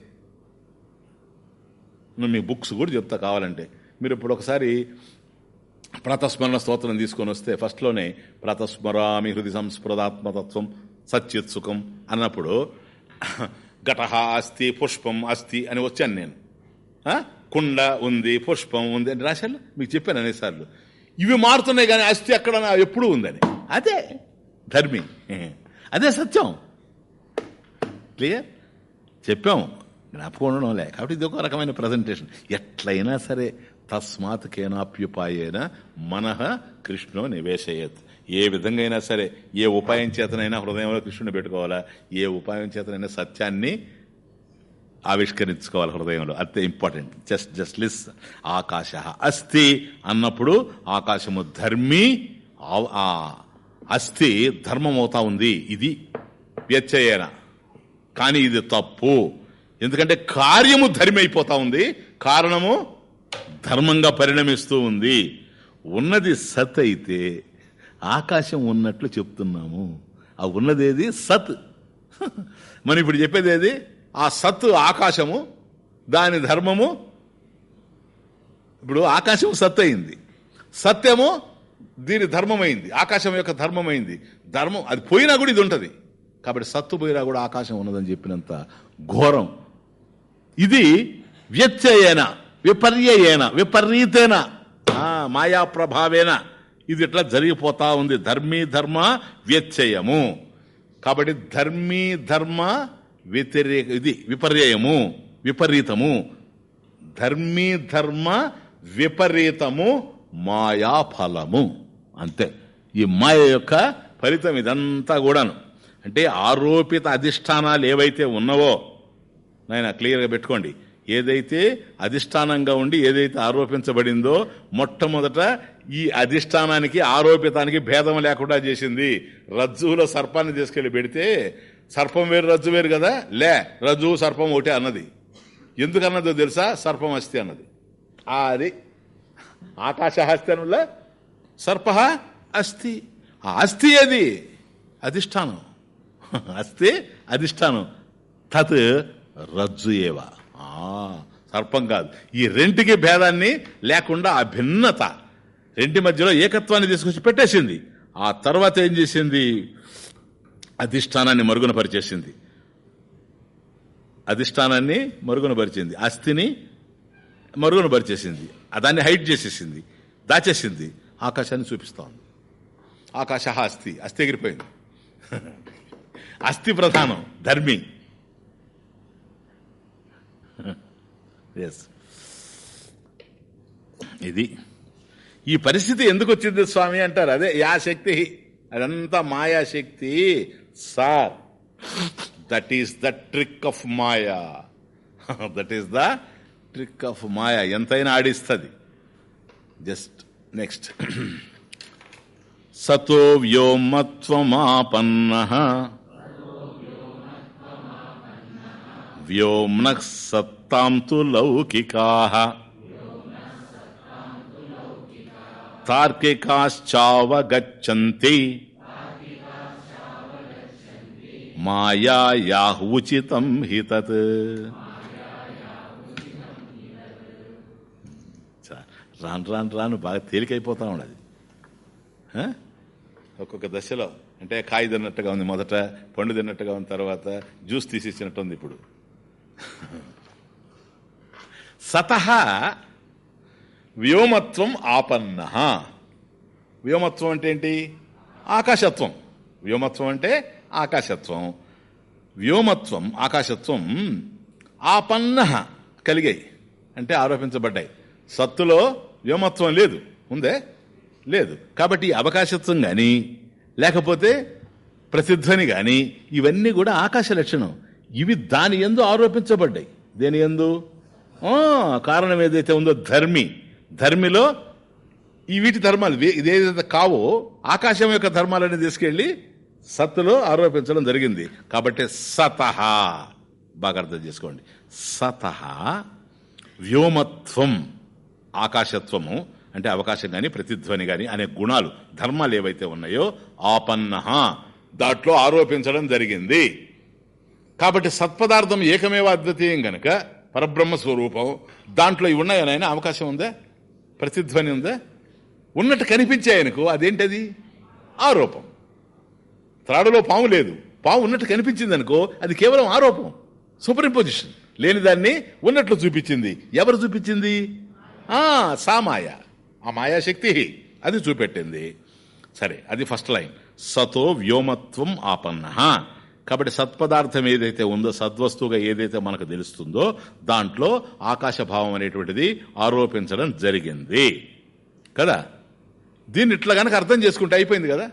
నువ్వు మీ బుక్స్ కూడా చెప్తా కావాలంటే. మీరు ఇప్పుడు ఒకసారి ప్రాతస్మరణ స్తోత్రం తీసుకొని వస్తే ఫస్ట్లోనే ప్రాతస్మరామి హృది సంస్మృతాత్మతత్వం సత్యుత్సుకం అన్నప్పుడు ఘటహ అస్తి పుష్పం అస్థి అని వచ్చాను నేను. కుండ ఉంది పుష్పం ఉంది అని రాశాను మీకు చెప్పాను అనేసార్లు. ఇవి మారుతున్నాయి కానీ అస్థి అక్కడ ఎప్పుడు ఎప్పుడూ ఉందని. అదే. ధర్మి. అదే సత్యం. క్లియర్? చెప్పాము. జ్ఞాపకం ఉండడం లే కాబట్టి ఇది ఒక రకమైన ప్రజెంటేషన్ ఎట్లయినా సరే తస్మాత్ కేనాప్యుపాయేన మనః కృష్ణో నివేశయత్. ఏ విధంగా అయినా సరే ఏ ఉపాయం చేతనైనా హృదయంలో కృష్ణుని పెట్టుకోవాలా? ఏ ఉపాయం చేతనైనా సత్యాన్ని ఆవిష్కరించుకోవాలి హృదయంలో. అంతే ఇంపార్టెంట్ జస్ట్ జస్ట్ లిస్ ఆకాశ అస్థి అన్నప్పుడు ఆకాశము ధర్మి ఆ అస్థి ధర్మం అవుతా ఉంది. ఇది వ్యత్యయన. కానీ ఇది తప్పు. ఎందుకంటే కార్యము ధర్మైపోతా ఉంది. కారణము ధర్మంగా పరిణమిస్తూ ఉంది. ఉన్నది సత్ అయితే ఆకాశం ఉన్నట్లు చెప్తున్నాము. ఆ ఉన్నదేది సత్. మనం ఇప్పుడు చెప్పేది ఏది? ఆ సత్ ఆకాశము దాని ధర్మము. ఇప్పుడు ఆకాశం సత్ అయింది. సత్యము దీని ధర్మమైంది ఆకాశం యొక్క ధర్మమైంది. ధర్మం అది పోయినా కూడా ఇది ఉంటుంది. కాబట్టి సత్తు పోయినా కూడా ఆకాశం ఉన్నదని చెప్పినంత ఘోరం. ఇది వ్యత్యయేన విపర్యయేన విపరీతేన మాయా ప్రభావేన ఇది ఇట్లా జరిగిపోతా ఉంది. ధర్మీ ధర్మ వ్యత్యయము. కాబట్టి ధర్మీ ధర్మ వ్యతిరేక ఇది విపర్యయము విపరీతము. ధర్మీ ధర్మ విపరీతము మాయా ఫలము అంతే. ఈ మాయ యొక్క ఫలితం ఇదంతా కూడాను. అంటే ఆరోపిత అధిష్టానాలు ఏవైతే ఉన్నవో నాయన క్లియర్గా పెట్టుకోండి. ఏదైతే అధిష్టానంగా ఉండి ఏదైతే ఆరోపించబడిందో మొట్టమొదట ఈ అధిష్టానానికి ఆరోపితానికి భేదం లేకుండా చేసింది. రజ్జువులో సర్పాన్ని తీసుకెళ్ళి పెడితే సర్పం వేరు రజ్జు వేరు కదా? లే రజ్జువు సర్పం ఒకటే అన్నది. ఎందుకన్నదో తెలుసా? సర్పం అస్థి అన్నది. అది ఆకాశహస్తి అనులా సర్ప? అస్థి. ఆ అస్థి అది అధిష్టానం. అస్థి అధిష్టానం. తత్ రజ్జు ఏవ. సర్పం కాదు. ఈ రెంటికి భేదాన్ని లేకుండా అభిన్నత. భిన్నత రెంటి మధ్యలో ఏకత్వాన్ని తీసుకొచ్చి పెట్టేసింది. ఆ తర్వాత ఏం చేసింది? అధిష్టానాన్ని మరుగున పరిచేసింది. అధిష్టానాన్ని మరుగున పరిచింది అస్థిని మరుగున పరిచేసింది. దాన్ని హైట్ చేసేసింది. దాచేసింది. ఆకాశాన్ని చూపిస్తోంది. ఆకాశ అస్థి అస్థి ఎగిరిపోయింది. [laughs] అస్థి ప్రధానం ధర్మి. [laughs] ఎస్ ఇది. ఈ పరిస్థితి ఎందుకు వచ్చింది స్వామి అంటారు? అదే యా శక్తి. అదంతా మాయాశక్తి sir that is the trick of maya. That is the trick of maya. ఎంతైనా ఆడిస్తుంది. జస్ట్ నెక్స్ట్ సతో వ్యోమత్వమాపన్న వ్యోమ్న సత్తాం తు లౌకికా తార్కికాశ్చావగచ్చంతి మాయా ఉచితం హితత్ చా- రాను రాను రాను బాగా తేలికైపోతా ఉన్నది. ఆ? ఒక్కొక్క దశలో. అంటే కాయ తిన్నట్టుగా ఉంది మొదట పండు తిన్నట్టుగా ఉంది తర్వాత జ్యూస్ తీసేసినట్టు ఉంది ఇప్పుడు. సతహా వ్యోమత్వం ఆపన్న. వ్యోమత్వం అంటే ఏంటి? ఆకాశత్వం. వ్యోమత్వం అంటే ఆకాశత్వం. వ్యోమత్వం ఆకాశత్వం ఆపన్న కలిగాయి. అంటే ఆరోపించబడ్డాయి. సత్తులో వ్యోమత్వం లేదు. ఉందే? లేదు. కాబట్టి అవకాశత్వం కానీ లేకపోతే ప్రసిద్ధని కానీ ఇవన్నీ కూడా ఆకాశ లక్షణం. ఇవి దాని ఎందు ఆరోపించబడ్డాయి. దేని ఎందు? కారణం ఏదైతే ఉందో ధర్మి. ధర్మిలో ఈ వీటి ధర్మాలు ఇదేదైతే కావో ఆకాశం యొక్క ధర్మాలని తీసుకెళ్ళి సత్తులో ఆరోపించడం జరిగింది. కాబట్టి సతహ. బాగా అర్థం చేసుకోండి. సతహ వ్యోమత్వం. ఆకాశత్వము అంటే అవకాశం కానీ ప్రతిధ్వని కానీ అనే గుణాలు ధర్మాలు ఏవైతే ఉన్నాయో ఆపన్న దాంట్లో ఆరోపించడం జరిగింది. కాబట్టి సత్పదార్థం ఏకమేవ అద్వితీయం గనక పరబ్రహ్మ స్వరూపం దాంట్లో ఇవి ఉన్నాయని అవకాశం ఉందా? ప్రతిధ్వని ఉందా? ఉన్నట్టు కనిపించే ఆయనకు అదేంటది? ఆరోపం. త్రాడులో పాము లేదు. పాము ఉన్నట్టు కనిపించింది అనుకో అది కేవలం ఆరోపం. Super imposition. లేని దాన్ని ఉన్నట్లు చూపించింది. ఎవరు చూపించింది? సామాయ ఆ మాయాశక్తి అది చూపెట్టింది. సరే అది ఫస్ట్ లైన్. సతో వ్యోమత్వం ఆపన్న. కాబట్టి సత్పదార్థం ఏదైతే ఉందో సద్వస్తువుగా ఏదైతే మనకు తెలుస్తుందో దాంట్లో ఆకాశభావం అనేటువంటిది ఆరోపించడం జరిగింది. కదా? దీన్ని ఇట్లా కనుక అర్థం చేసుకుంటే అయిపోయింది కదా?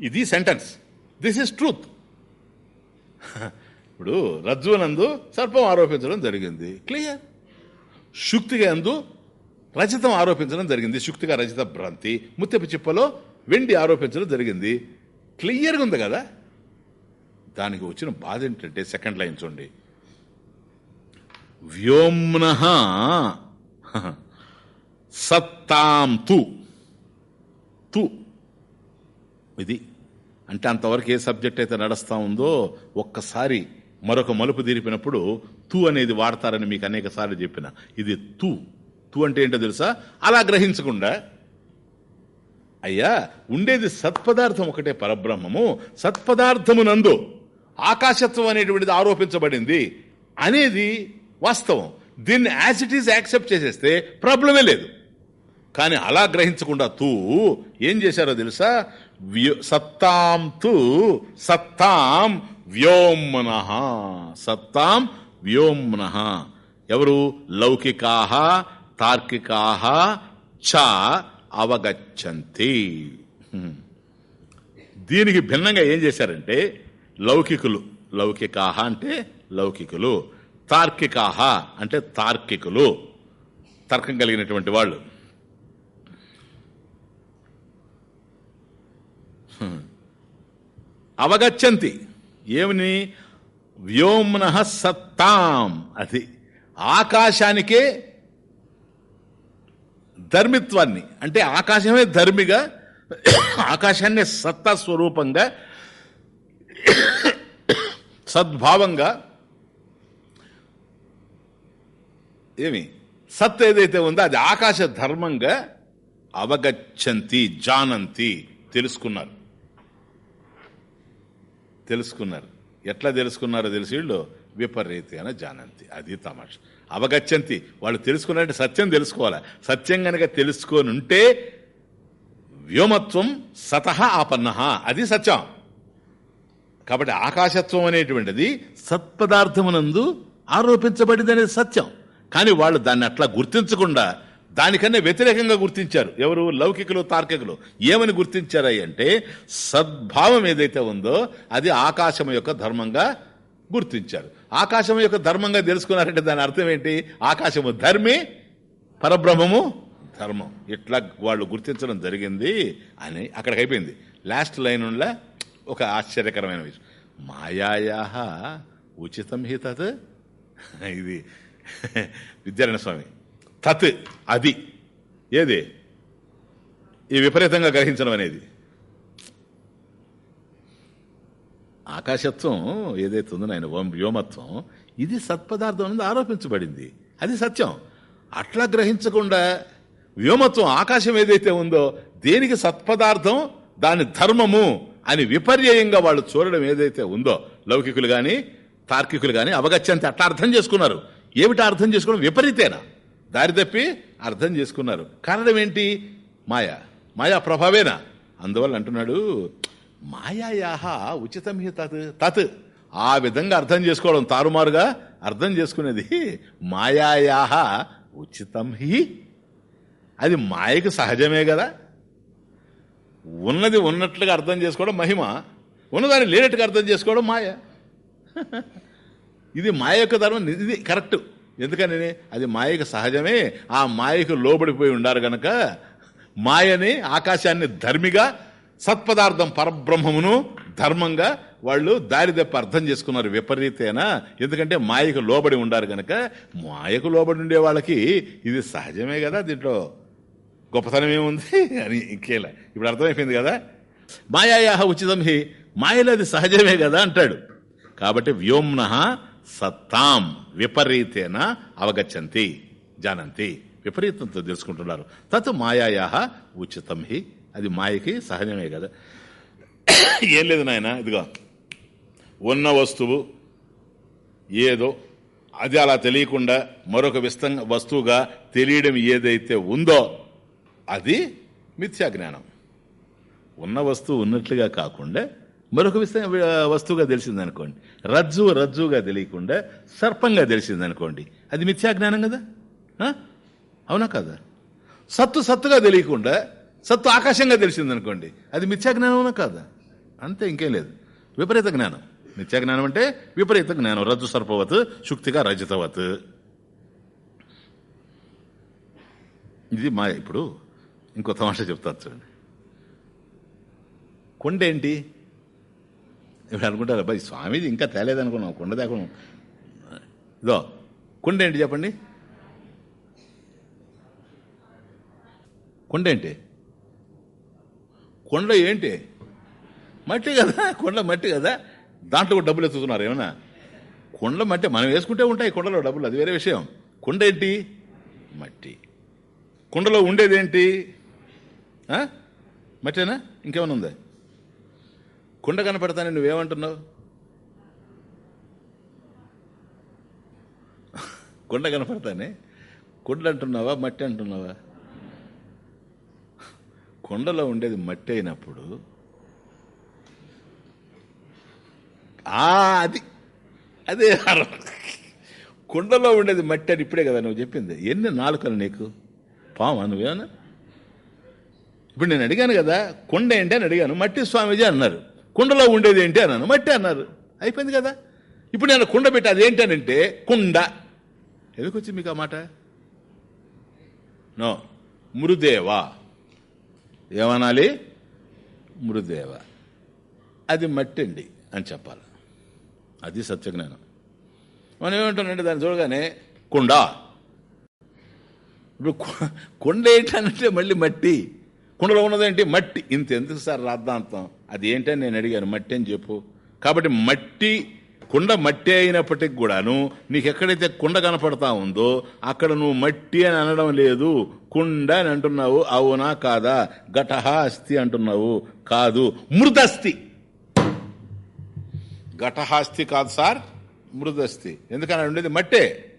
ఇది సెంటెన్స్ దిస్ ఇస్ ట్రూత్ ఇప్పుడు రజ్జునందు సర్పం ఆరోపించడం జరిగింది. క్లియర్ శుక్తిగా ఎందు రచితం ఆరోపించడం జరిగింది. శుక్తిగా రచిత భ్రాంతి. ముత్యపు చిప్పలో వెండి ఆరోపించడం జరిగింది. క్లియర్గా ఉంది కదా? దానికి వచ్చిన బాధ ఏంటంటే సెకండ్ లైన్ చూడండి. వ్యోమ్న సత్తాం తు. తు. ఇది అంటే అంతవరకు ఏ సబ్జెక్ట్ అయితే నడుస్తూ ఉందో ఒక్కసారి మరొక మలుపు తీరిపినప్పుడు తు అనేది వాడతారని మీకు అనేక సార్లు చెప్పిన. ఇది తు. తు అంటే ఏంటో తెలుసా? అలా గ్రహించకుండా అయ్యా ఉండేది సత్పదార్థం ఒకటే పరబ్రహ్మము సత్పదార్థమునందు ఆకాశత్వం అనేటువంటిది ఆరోపించబడింది అనేది వాస్తవం. దీన్ని యాజ్ ఇట్ ఈజ్ యాక్సెప్ట్ చేసేస్తే ప్రాబ్లమే లేదు. కానీ అలా గ్రహించకుండా తూ ఏం చేశారో తెలుసా? సత్తాం తు సత్తాం వ్యోమ్న సత్తాం వ్యోమ్న. ఎవరు? లౌకికాహ తార్కికా చ అవగచ్చంతి. దీనికి భిన్నంగా ఏం చేశారంటే లౌకికులు లౌకికాహ అంటే లౌకికులు తార్కికాహ అంటే తార్కికులు తర్కం కలిగినటువంటి వాళ్ళు. అవగచ్చంతి. ఏమని? వ్యోమ్న సత్తాం. అది ఆకాశానికే ధర్మిత్వాన్ని. అంటే ఆకాశమే ధర్మిగా ఆకాశాన్ని సత్తా స్వరూపంగా సద్భావంగా ఏమి? సత్ ఏదైతే ఉందో అది ఆకాశ ధర్మంగా అవగచ్చంతి జానంతి తెలుసుకున్నారు. తెలుసుకున్నారు. ఎట్లా తెలుసుకున్నారో తెలిసి వీళ్ళు? విపరీతమైన జానంతి. అది తమాష. అవగచ్చంతి. వాళ్ళు తెలుసుకున్నారంటే సత్యం తెలుసుకోవాలి? సత్యం గనక తెలుసుకొని ఉంటే వ్యోమత్వం సతహ ఆపన్న. అది సత్యం. కాబట్టి ఆకాశత్వం అనేటువంటిది సత్పదార్థమునందు ఆరోపించబడింది అనేది సత్యం. కానీ వాళ్ళు దాన్ని అట్లా గుర్తించకుండా దానికన్నా వ్యతిరేకంగా గుర్తించారు. ఎవరు? లౌకికులు తార్కికులు. ఏమని గుర్తించారై అంటే సద్భావం ఏదైతే ఉందో అది ఆకాశం యొక్క ధర్మంగా గుర్తించారు. ఆకాశం యొక్క ధర్మంగా తెలుసుకున్నారంటే దాని అర్థం ఏంటి? ఆకాశము ధర్మి పరబ్రహ్మము ధర్మం. ఇట్లా వాళ్ళు గుర్తించడం జరిగింది అని అక్కడికి అయిపోయింది. లాస్ట్ లైన్ ఉండే ఒక ఆశ్చర్యకరమైన విషయం. మాయాయా ఉచితం హి తత్. ఇది విద్యారాయణ స్వామి. తత్ అది. ఏది? ఈ విపరీతంగా గ్రహించడం అనేది. ఆకాశత్వం ఏదైతే ఉందో ఆయన వ్యోమత్వం ఇది సత్పదార్థం అనేది ఆరోపించబడింది. అది సత్యం. అట్లా గ్రహించకుండా వ్యోమత్వం ఆకాశం ఏదైతే ఉందో దేనికి సత్పదార్థం? దాని ధర్మము అని విపర్యంగా వాళ్ళు చూడడం ఏదైతే ఉందో లౌకికులు కానీ తార్కికులు కానీ అవగత్యంత అట్లా అర్థం చేసుకున్నారు. ఏమిటి అర్థం చేసుకోవడం విపరీతేనా? దారి తప్పి అర్థం చేసుకున్నారు. కారణం ఏంటి? మాయా. మాయా ప్రభావేనా? అందువల్ల అంటున్నాడు మాయాయాహ ఉచితం హి తత్ తత్. ఆ విధంగా అర్థం చేసుకోవడం తారుమారుగా అర్థం చేసుకునేది మాయాయాహ ఉచితం హి. అది మాయకు సహజమే కదా. ఉన్నది ఉన్నట్లుగా అర్థం చేసుకోవడం మహిమ. ఉన్నదాన్ని లేనట్టుగా అర్థం చేసుకోవడం మాయ. ఇది మాయ యొక్క ధర్మం. ఇది కరెక్ట్. ఎందుకని? అది మాయకు సహజమే. ఆ మాయకు లోబడిపోయి ఉండారు గనక మాయని ఆకాశాన్ని ధర్మిగా సత్పదార్థం పరబ్రహ్మమును ధర్మంగా వాళ్ళు దారి తప్ప అర్థం చేసుకున్నారు విపరీతేనా? ఎందుకంటే మాయకు లోబడి ఉండారు కనుక మాయకు లోబడి ఉండే వాళ్ళకి ఇది సహజమే కదా దీంట్లో. గొప్పతనం ఏముంది? [laughs] అని ఇంకేలా. ఇప్పుడు అర్థమైపోయింది కదా? మాయాయాహ ఉచితం హి. మాయలో అది సహజమే కదా అంటాడు. కాబట్టి వ్యోమ్న సత్తాం. విపరీతేన? అవగచ్చంతి. జానంతి. విపరీతంతో తెలుసుకుంటున్నారు. తత్ మాయాయాహ ఉచితం హి. అది మాయకి సహజమే కదా. ఏం లేదు నాయన ఇదిగో. ఉన్న వస్తువు ఏదో అది అలా తెలియకుండా మరొక విస్తంగా వస్తువుగా తెలియడం ఏదైతే ఉందో అది మిథ్యా జ్ఞానం. ఉన్న వస్తువు ఉన్నట్లుగా కాకుండా మరొక విస్త వస్తువుగా తెలిసిందనుకోండి రజ్జు రజ్జుగా తెలియకుండా సర్పంగా తెలిసిందనుకోండి అది మిథ్యా జ్ఞానం కదా? అవునా కదా? సత్తు సత్తుగా తెలియకుండా సత్తు ఆకాశంగా తెలిసిందనుకోండి. అది మిథ్యా జ్ఞానం కాదా? అంతే ఇంకేం లేదు. విపరీత జ్ఞానం. మిథ్యా జ్ఞానం అంటే విపరీత జ్ఞానం. రజ్జు సర్పవత్ శుక్తిగా రజతవత్. ఇది మా ఇప్పుడు ఇంకో తమాషా చెప్తాను చూడండి. కొండ ఏంటి? ఇప్పుడు అనుకుంటారు అబ్బాయి స్వామిది ఇంకా తేలేదనుకున్నాం కొండ దాకున్నాం ఇదో కొండ ఏంటి చెప్పండి? కొండ ఏంటి? కొండ ఏంటి? మట్టి కదా? కొండ మట్టి కదా? దాంట్లో కూడా డబ్బులు ఎత్తుతున్నారు ఏమన్నా? కొండ మట్టి మనం వేసుకుంటే ఉంటాయి కొండలో డబ్బులు అది వేరే విషయం. కొండ ఏంటి? మట్టి. కుండలో ఉండేదేంటి మట్టినా మట్టేనా? ఇంకేమైనా ఉందా? కుండ కనపడతానని నువ్వేమంటున్నావు? కుండ కనపడతానే? కుండ అంటున్నావా? మట్టి అంటున్నావా? కొండలో ఉండేది మట్టి అయినప్పుడు అది అదే కుండలో ఉండేది మట్టి అని ఇప్పుడే కదా నువ్వు చెప్పింది. ఎన్ని నాలుకలు నీకు? పామా నువ్వేనా ఇప్పుడు నేను అడిగాను కదా కుండ ఏంటి అని అడిగాను. మట్టి స్వామీజీ అన్నారు. కుండలో ఉండేది ఏంటి అన్నాను మట్టి అన్నారు. అయిపోయింది కదా. ఇప్పుడు నేను కుండ పెట్టి ఏంటి అని అంటే కుండ. ఎందుకు వచ్చింది మీకు ఆ మాట? నో. మృదేవా. ఏమనాలి? మృదేవ. అది మట్టి అండి అని చెప్పాలి. అది సత్యజ్ఞానం. మనం ఏమంటానంటే దాన్ని చూడగానే కుండ. ఇప్పుడు కుండ కొండ ఏంటంటే మళ్ళీ మట్టి. కుండలో ఉన్నదేంటి? మట్టి. ఇంత ఎందుకు సార్ రాద్దాంతం అది ఏంటని నేను అడిగాను. మట్టి అని చెప్పు. కాబట్టి మట్టి కుండ మట్టి అయినప్పటికి కూడాను నీకు ఎక్కడైతే కుండ కనపడతా ఉందో అక్కడ నువ్వు మట్టి అని అనడం లేదు. కుండ అని అంటున్నావు. అవునా కాదా? ఘటహ అస్థి అంటున్నావు. కాదు. మృదస్థి. ఘటహాస్తి కాదు సార్. మృదస్థి. ఎందుకని ఉండేది? మట్టే.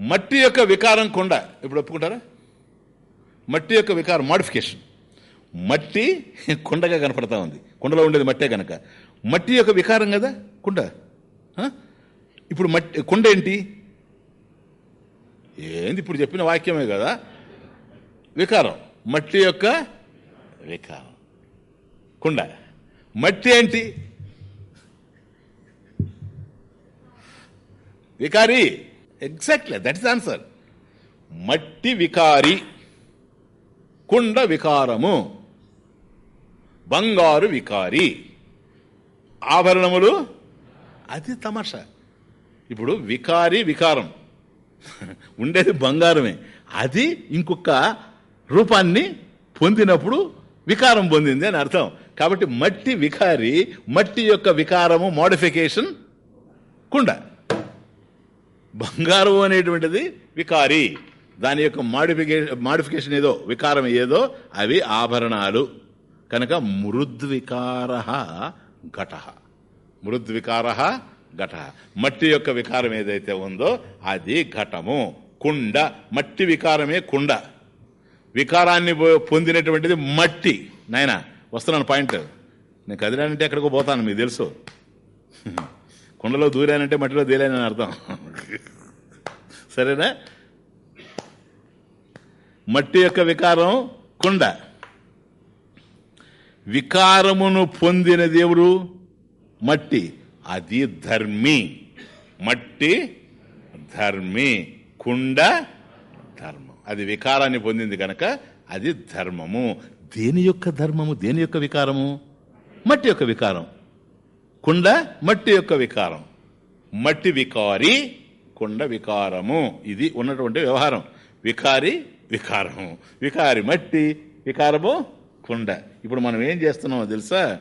మట్టి యొక్క వికారం కుండ. ఇప్పుడు ఒప్పుకుంటారా? మట్టి యొక్క వికారం మాడిఫికేషన్. మట్టి కుండగా కనపడతా ఉంది. కుండలో ఉండేది మట్టే కనుక మట్టి యొక్క వికారం కదా? కుండ. ఇప్పుడు మట్టి కుండ ఏంటి? ఏంది ఇప్పుడు చెప్పిన వాక్యమే కదా? వికారం. మట్టి యొక్క వికారం. కుండ. మట్టి ఏంటి? Vikari. Exactly that is answer. మట్టి వికారి. కుండ వికారము. బంగారు వికారి. ఆభరణములు? అది తమాషా. ఇప్పుడు వికారి వికారం. ఉండేది బంగారమే. అది ఇంకొక రూపాన్ని పొందినప్పుడు వికారం పొందింది అని అర్థం. కాబట్టి మట్టి వికారి మట్టి యొక్క వికారము మోడిఫికేషన్ కుండ. బంగారం అనేటువంటిది వికారి. దాని యొక్క మాడిఫికేషన్ మాడిఫికేషన్ ఏదో వికారం ఏదో అవి ఆభరణాలు. కనుక మృద్వికార ఘట. మృద్వికార ఘట. మట్టి యొక్క వికారం ఏదైతే ఉందో అది ఘటము. కుండ. మట్టి వికారమే కుండ. వికారాన్ని పొ- పొందినటువంటిది మట్టి. నాయన వస్తున్నాను పాయింట్. నేను కదిలానంటే ఎక్కడికో పోతాను మీకు తెలుసు. [laughs] కుండలో దూరానంటే మట్టిలో దూరానని అర్థం. [laughs] సరేనా? మట్టి యొక్క వికారం కుండ. వికారమును పొందిన దేవుడు మట్టి అది ధర్మి. మట్టి ధర్మి. కుండ ధర్మం. అది వికారాన్ని పొందింది కనుక అది ధర్మము. దేని యొక్క ధర్మము? దేని యొక్క వికారము? మట్టి యొక్క వికారం. కుండ మట్టి యొక్క వికారం. మట్టి వికారి కుండ వికారము. ఇది ఉన్నటువంటి వ్యవహారం. వికారి వికారము. వికారి మట్టి వికారము కుండ. ఇప్పుడు మనం ఏం చేస్తున్నామో తెలుసా?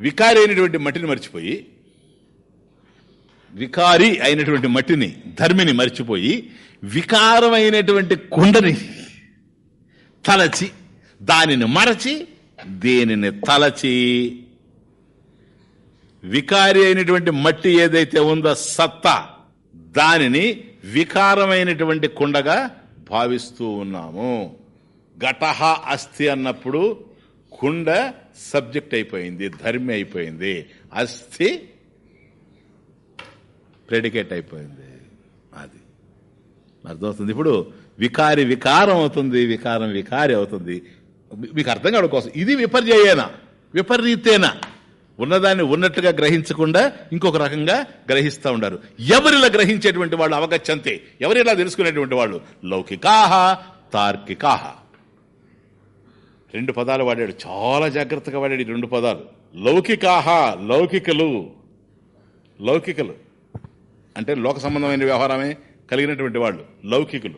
వికారి అయినటువంటి మట్టిని మర్చిపోయి వికారి అయినటువంటి మట్టిని ధర్మిని మర్చిపోయి వికారమైనటువంటి కుండని తలచి దానిని మరచి దేనిని తలచి? వికారి అయినటువంటి మట్టి ఏదైతే ఉందో సత్తా దానిని వికారమైనటువంటి కుండగా భావిస్తూ ఉన్నాము. ఘటహ అస్థి అన్నప్పుడు కుండ సబ్జెక్ట్ అయిపోయింది ధర్మి అయిపోయింది. అస్థి ప్రెడికేట్ అయిపోయింది. అది. అర్థమవుతుంది. ఇప్పుడు వికారి వికారం అవుతుంది వికారం వికారి అవుతుంది. మీకు అర్థం కావడం కోసం. ఇది విపర్యయేనా విపరీతేనా. ఉన్నదాన్ని ఉన్నట్టుగా గ్రహించకుండా ఇంకొక రకంగా గ్రహిస్తూ ఉండారు. ఎవరిలా గ్రహించేటువంటి వాళ్ళు అవగచ్చంతే? ఎవరిలా తెలుసుకునేటువంటి వాళ్ళు? లౌకికాహ తార్కికాహ. రెండు పదాలు వాడాడు. చాలా జాగ్రత్తగా వాడాడు ఈ రెండు పదాలు. లౌకికాహ లౌకికలు. లౌకికలు. అంటే లోక సంబంధమైన వ్యవహారమే కలిగినటువంటి వాళ్ళు. లౌకికులు.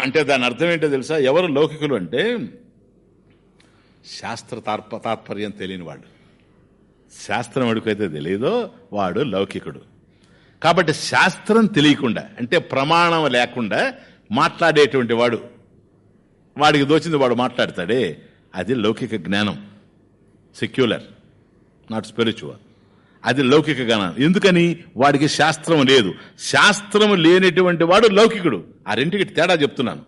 అంటే దాని అర్థం ఏంటో తెలుసా? ఎవరు లౌకికులు అంటే శాస్త్ర తాత్ప తాత్పర్యం తెలియని వాడు శాస్త్రం అడుకైతే తెలియదో వాడు లౌకికుడు. కాబట్టి శాస్త్రం తెలియకుండా అంటే ప్రమాణం లేకుండా మాట్లాడేటువంటి వాడు వాడికి దోచింది వాడు మాట్లాడతాడే. అది లౌకిక జ్ఞానం. సెక్యులర్ నాట్ స్పిరిచువల్ అది లౌకిక జ్ఞానం. ఎందుకని? వాడికి శాస్త్రం లేదు. శాస్త్రము లేనటువంటి వాడు లౌకికుడు. ఆ రెంటికి తేడా చెప్తున్నాను.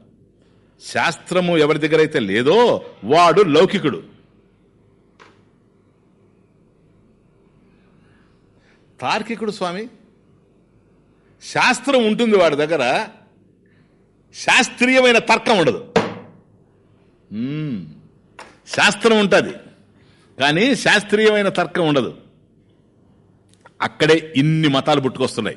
శాస్త్రము ఎవరి దగ్గర అయితే లేదో వాడు లౌకికుడు. తార్కికుడు స్వామి శాస్త్రం ఉంటుంది వాడి దగ్గర. శాస్త్రీయమైన తర్కం ఉండదు. శాస్త్రం ఉంటుంది. కానీ శాస్త్రీయమైన తర్కం ఉండదు. అక్కడే ఇన్ని మతాలు పుట్టుకొస్తున్నాయి.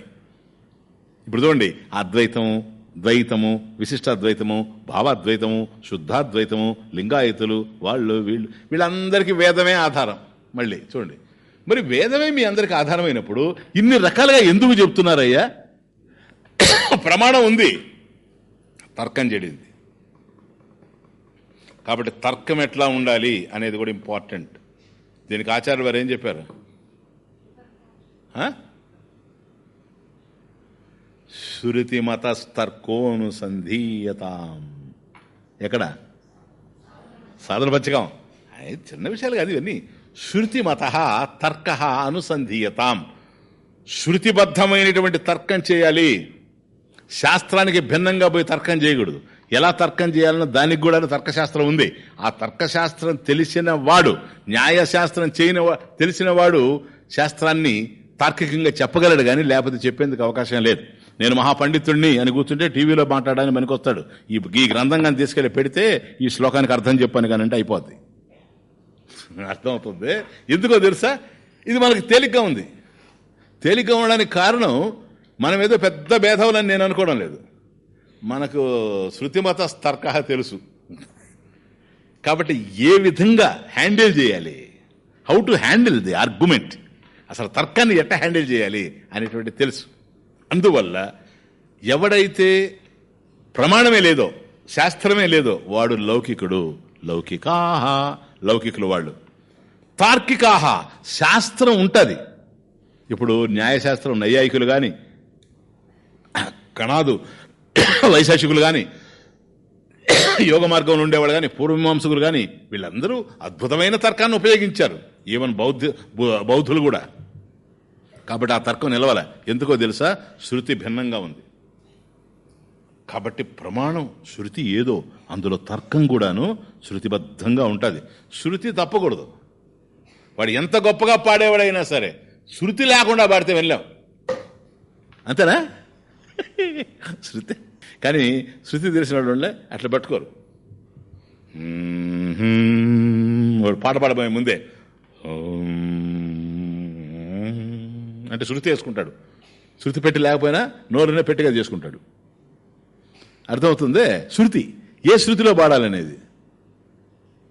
ఇప్పుడు చూడండి అద్వైతము ద్వైతము విశిష్టాద్వైతము భావాద్వైతము శుద్ధాద్వైతము లింగాయతులు వాళ్ళు వీళ్ళు వీళ్ళందరికీ వేదమే ఆధారం. మళ్ళీ చూడండి. మరి వేదమే మీ అందరికి ఆధారమైనప్పుడు ఇన్ని రకాలుగా ఎందుకు చెప్తున్నారయ్యా? [coughs] ప్రమాణం ఉంది. తర్కం చెడింది. కాబట్టి తర్కం ఎట్లా ఉండాలి అనేది కూడా ఇంపార్టెంట్. దీనికి ఆచార్య వారు ఏం చెప్పారు? శృతి మతస్తర్కోనుసంధీయతాం ఎక్కడ? సాధన పంచకం చిన్న విషయాలు కాదు ఇవన్నీ. శృతి మత తర్క అనుసంధీయతాం. శృతిబద్ధమైనటువంటి తర్కం చేయాలి. శాస్త్రానికి భిన్నంగా పోయి తర్కం చేయకూడదు. ఎలా తర్కం చేయాలన్న దానికి కూడా తర్కశాస్త్రం ఉంది. ఆ తర్కశాస్త్రం తెలిసిన వాడు న్యాయశాస్త్రం చేయని తెలిసిన వాడు శాస్త్రాన్ని తార్కికంగా చెప్పగలడు కానీ లేకపోతే చెప్పేందుకు అవకాశం లేదు. నేను మహాపండితుడిని అని కూర్చుంటే టీవీలో మాట్లాడడానికి పనికొస్తాడు. ఈ ఈ గ్రంథం కానీ తీసుకెళ్ళి పెడితే ఈ శ్లోకానికి అర్థం చెప్పాను కానీ అంటే అయిపోద్ది. అర్థమవుతుంది? ఎందుకో తెలుసా? ఇది మనకి తేలిగ్గా ఉంది. తేలిగ్గా ఉండడానికి కారణం మనం ఏదో పెద్ద భేదవులని నేను అనుకోవడం లేదు. మనకు శృతిమత తర్క తెలుసు. కాబట్టి ఏ విధంగా హ్యాండిల్ చేయాలి? How to handle the argument అసలు తర్కాన్ని ఎట్ట హ్యాండిల్ చేయాలి అనేటువంటి తెలుసు. అందువల్ల ఎవడైతే ప్రమాణమే లేదో శాస్త్రమే లేదో వాడు లౌకికుడు. లౌకికాహ లౌకికులు వాళ్ళు. తార్కికాహ శాస్త్రం ఉంటుంది. ఇప్పుడు న్యాయశాస్త్రం నైయాయికులు కానీ కణాదు వైశాఖికులు కానీ యోగ మార్గంలో ఉండేవాళ్ళు కానీ పూర్వమీమాంసకులు కానీ వీళ్ళందరూ అద్భుతమైన తర్కాన్ని ఉపయోగించారు. ఈవెన్ బౌద్ధ బౌద్ధులు కూడా. కాబట్టి ఆ తర్కం నిలవల. ఎందుకో తెలుసా? శృతి భిన్నంగా ఉంది. కాబట్టి ప్రమాణం శృతి ఏదో అందులో తర్కం కూడాను శృతిబద్ధంగా ఉంటుంది. శృతి తప్పకూడదు. వాడు ఎంత గొప్పగా పాడేవాడైనా సరే శృతి లేకుండా పాడితే వెళ్ళాం అంతేనా? శృతి. కానీ శృతి తెలిసిన వాళ్ళే అట్లా పట్టుకోరు. వాడు పాట పాడబోయే ముందే. అంటే శృతి వేసుకుంటాడు. శృతి పెట్టి లేకపోయినా నోరునే పెట్టిగా చేసుకుంటాడు. అర్థమవుతుందే? శృతి ఏ శృతిలో పాడాలనేది?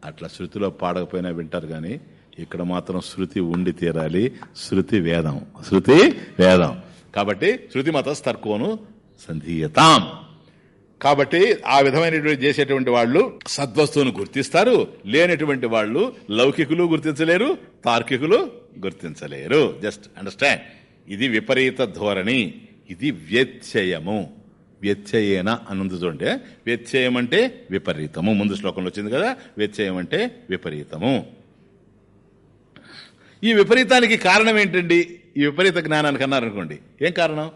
అట్లా శృతిలో పాడకపోయినా వింటారు కానీ ఇక్కడ మాత్రం శృతి ఉండి తీరాలి. శృతి వేదం. శృతి వేదం. కాబట్టి శృతిమత స్తర్కోను తర్కోను సంధీయతాం. కాబట్టి ఆ విధమైనటువంటి చేసేటువంటి వాళ్ళు సద్వస్తువును గుర్తిస్తారు లేనటువంటి వాళ్ళు లౌకికులు గుర్తించలేరు తార్కికులు గుర్తించలేరు. Just understand. ఇది విపరీత ధోరణి. ఇది వ్యత్యయము. వ్యత్యయన అన్నది చూడండి. వ్యత్యయం అంటే విపరీతము. ముందు శ్లోకంలో వచ్చింది కదా వ్యత్యయం అంటే విపరీతము. ఈ విపరీతానికి కారణం ఏంటండి? ఈ విపరీత జ్ఞానానికి అన్నారనుకోండి ఏం కారణం?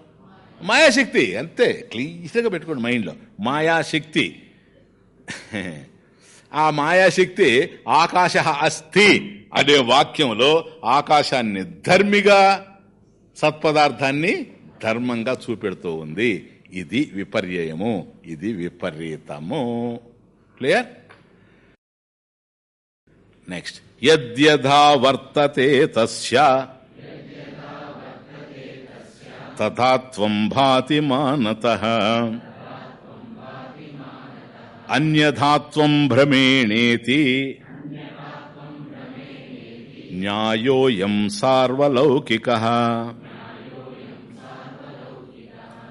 మాయాశక్తి అంతే. క్లీన్గా పెట్టుకోండి మైండ్లో. మాయాశక్తి. [laughs] ఆ మాయాశక్తి ఆకాశ అస్థి అనే వాక్యంలో ఆకాశాన్ని ధర్మిగా సత్పదార్థాన్ని ధర్మంగా చూపెడుతూ ఉంది. ఇది విపర్యయము. ఇది విపరీతము. క్లియర్? నెక్స్ట్. యద్యథా వర్తతే తస్య. తథాత్వం భాతి మానత. అన్యథాత్వం భ్రమేణేతి. న్యాయోయం సార్వలౌకిక.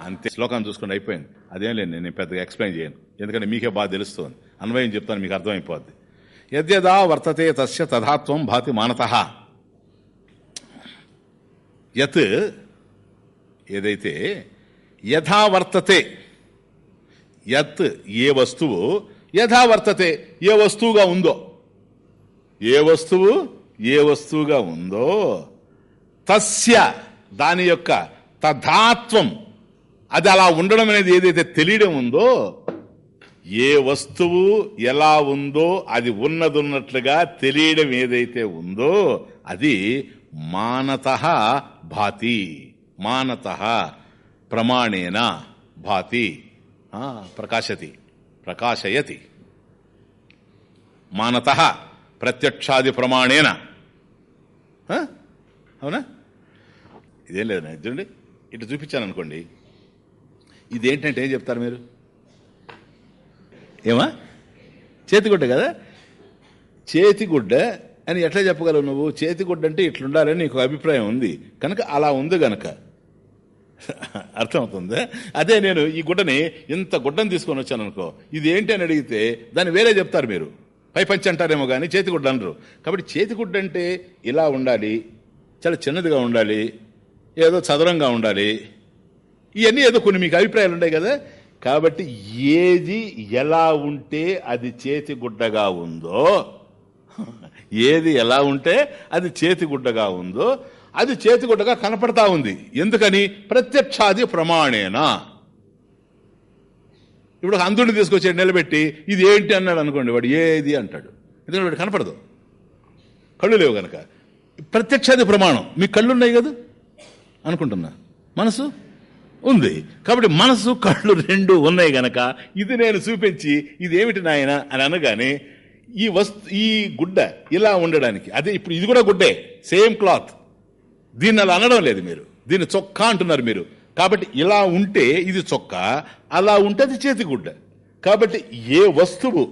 అంతే శ్లోకాన్ని చూసుకుని అయిపోయింది. అదేం లేదు నేను పెద్దగా ఎక్స్ప్లెయిన్ చేయను. ఎందుకంటే మీకే బాగా తెలుస్తుంది. అన్వయం చెప్తాను మీకు అర్థమైపోద్ది. యద్యదా వర్తతే తస్య తథాత్వం భాతి మానత. యత్ ఏదైతే యథావర్తతే యత్ ఏ వస్తువు యథా వర్తతే ఏ వస్తువుగా ఉందో ఏ వస్తువు ఏ వస్తువుగా ఉందో తస్య దాని యొక్క తథాత్వం అది అలా ఉండడం అనేది ఏదైతే తెలియడం ఉందో ఏ వస్తువు ఎలా ఉందో అది ఉన్నదున్నట్లుగా తెలియడం ఏదైతే ఉందో అది మానత భాతి. మానత ప్రమాణేన భాతి. ప్రకాశతి ప్రకాశయతి. మానత ప్రత్యక్షాది ప్రమాణేన. ఆ? అవునా? ఇదేం లేదు నేను చూడండి ఇటు చూపించాను అనుకోండి ఇదేంటంటే ఏం చెప్తారు మీరు? ఏమా? చేతిగుడ్డ కదా? చేతిగుడ్డ అని ఎట్లా చెప్పగలవు నువ్వు? చేతిగుడ్డ అంటే ఇట్లుండాలని నీకు అభిప్రాయం ఉంది. కనుక అలా ఉంది గనక. [laughs] అర్థమవుతుందా? అదే నేను ఈ గుడ్డని ఇంత గుడ్డని తీసుకొని వచ్చాను అనుకో ఇది ఏంటి అని అడిగితే దాన్ని వేరే చెప్తారు మీరు. పై పంచి అంటారేమో కానీ చేతిగుడ్డ అనరు. కాబట్టి చేతిగుడ్డ అంటే ఇలా ఉండాలి చాలా చిన్నదిగా ఉండాలి ఏదో చదరంగా ఉండాలి. ఇవన్నీ ఏదో కొన్ని మీకు అభిప్రాయాలు ఉన్నాయి కదా. కాబట్టి ఏది ఎలా ఉంటే అది చేతి గుడ్డగా ఉందో [laughs] ఏది ఎలా ఉంటే అది చేతి గుడ్డగా ఉందో అది చేతి గుడ్డగా కనపడతా ఉంది. ఎందుకని? ప్రత్యక్షాది ప్రమాణేనా. ఇప్పుడు అంధుడిని తీసుకొచ్చి నిలబెట్టి ఇది ఏంటి అన్నాడు అనుకోండి వాడు ఏది అంటాడు. ఎందుకంటే వాడు కనపడదు. కళ్ళు లేవు కనుక ప్రత్యక్షాది ప్రమాణం. మీ కళ్ళు ఉన్నాయి కదా? అనుకుంటున్నా. మనసు? ఉంది. కాబట్టి మనసు కళ్ళు రెండు ఉన్నాయి గనక. ఇది నేను చూపించి ఇది ఏమిటి నాయన అని అనగానే ఈ వస్తు ఈ గుడ్డ ఇలా ఉండడానికి. అదే ఇప్పుడు ఇది కూడా గుడ్డే. Same cloth. దీన్ని అలా అనడం లేదు మీరు. దీన్ని చొక్కా అంటున్నారు మీరు. కాబట్టి ఇలా ఉంటే ఇది చొక్కా అలా ఉంటే అది చేతి గుడ్డ. కాబట్టి ఏ వస్తువు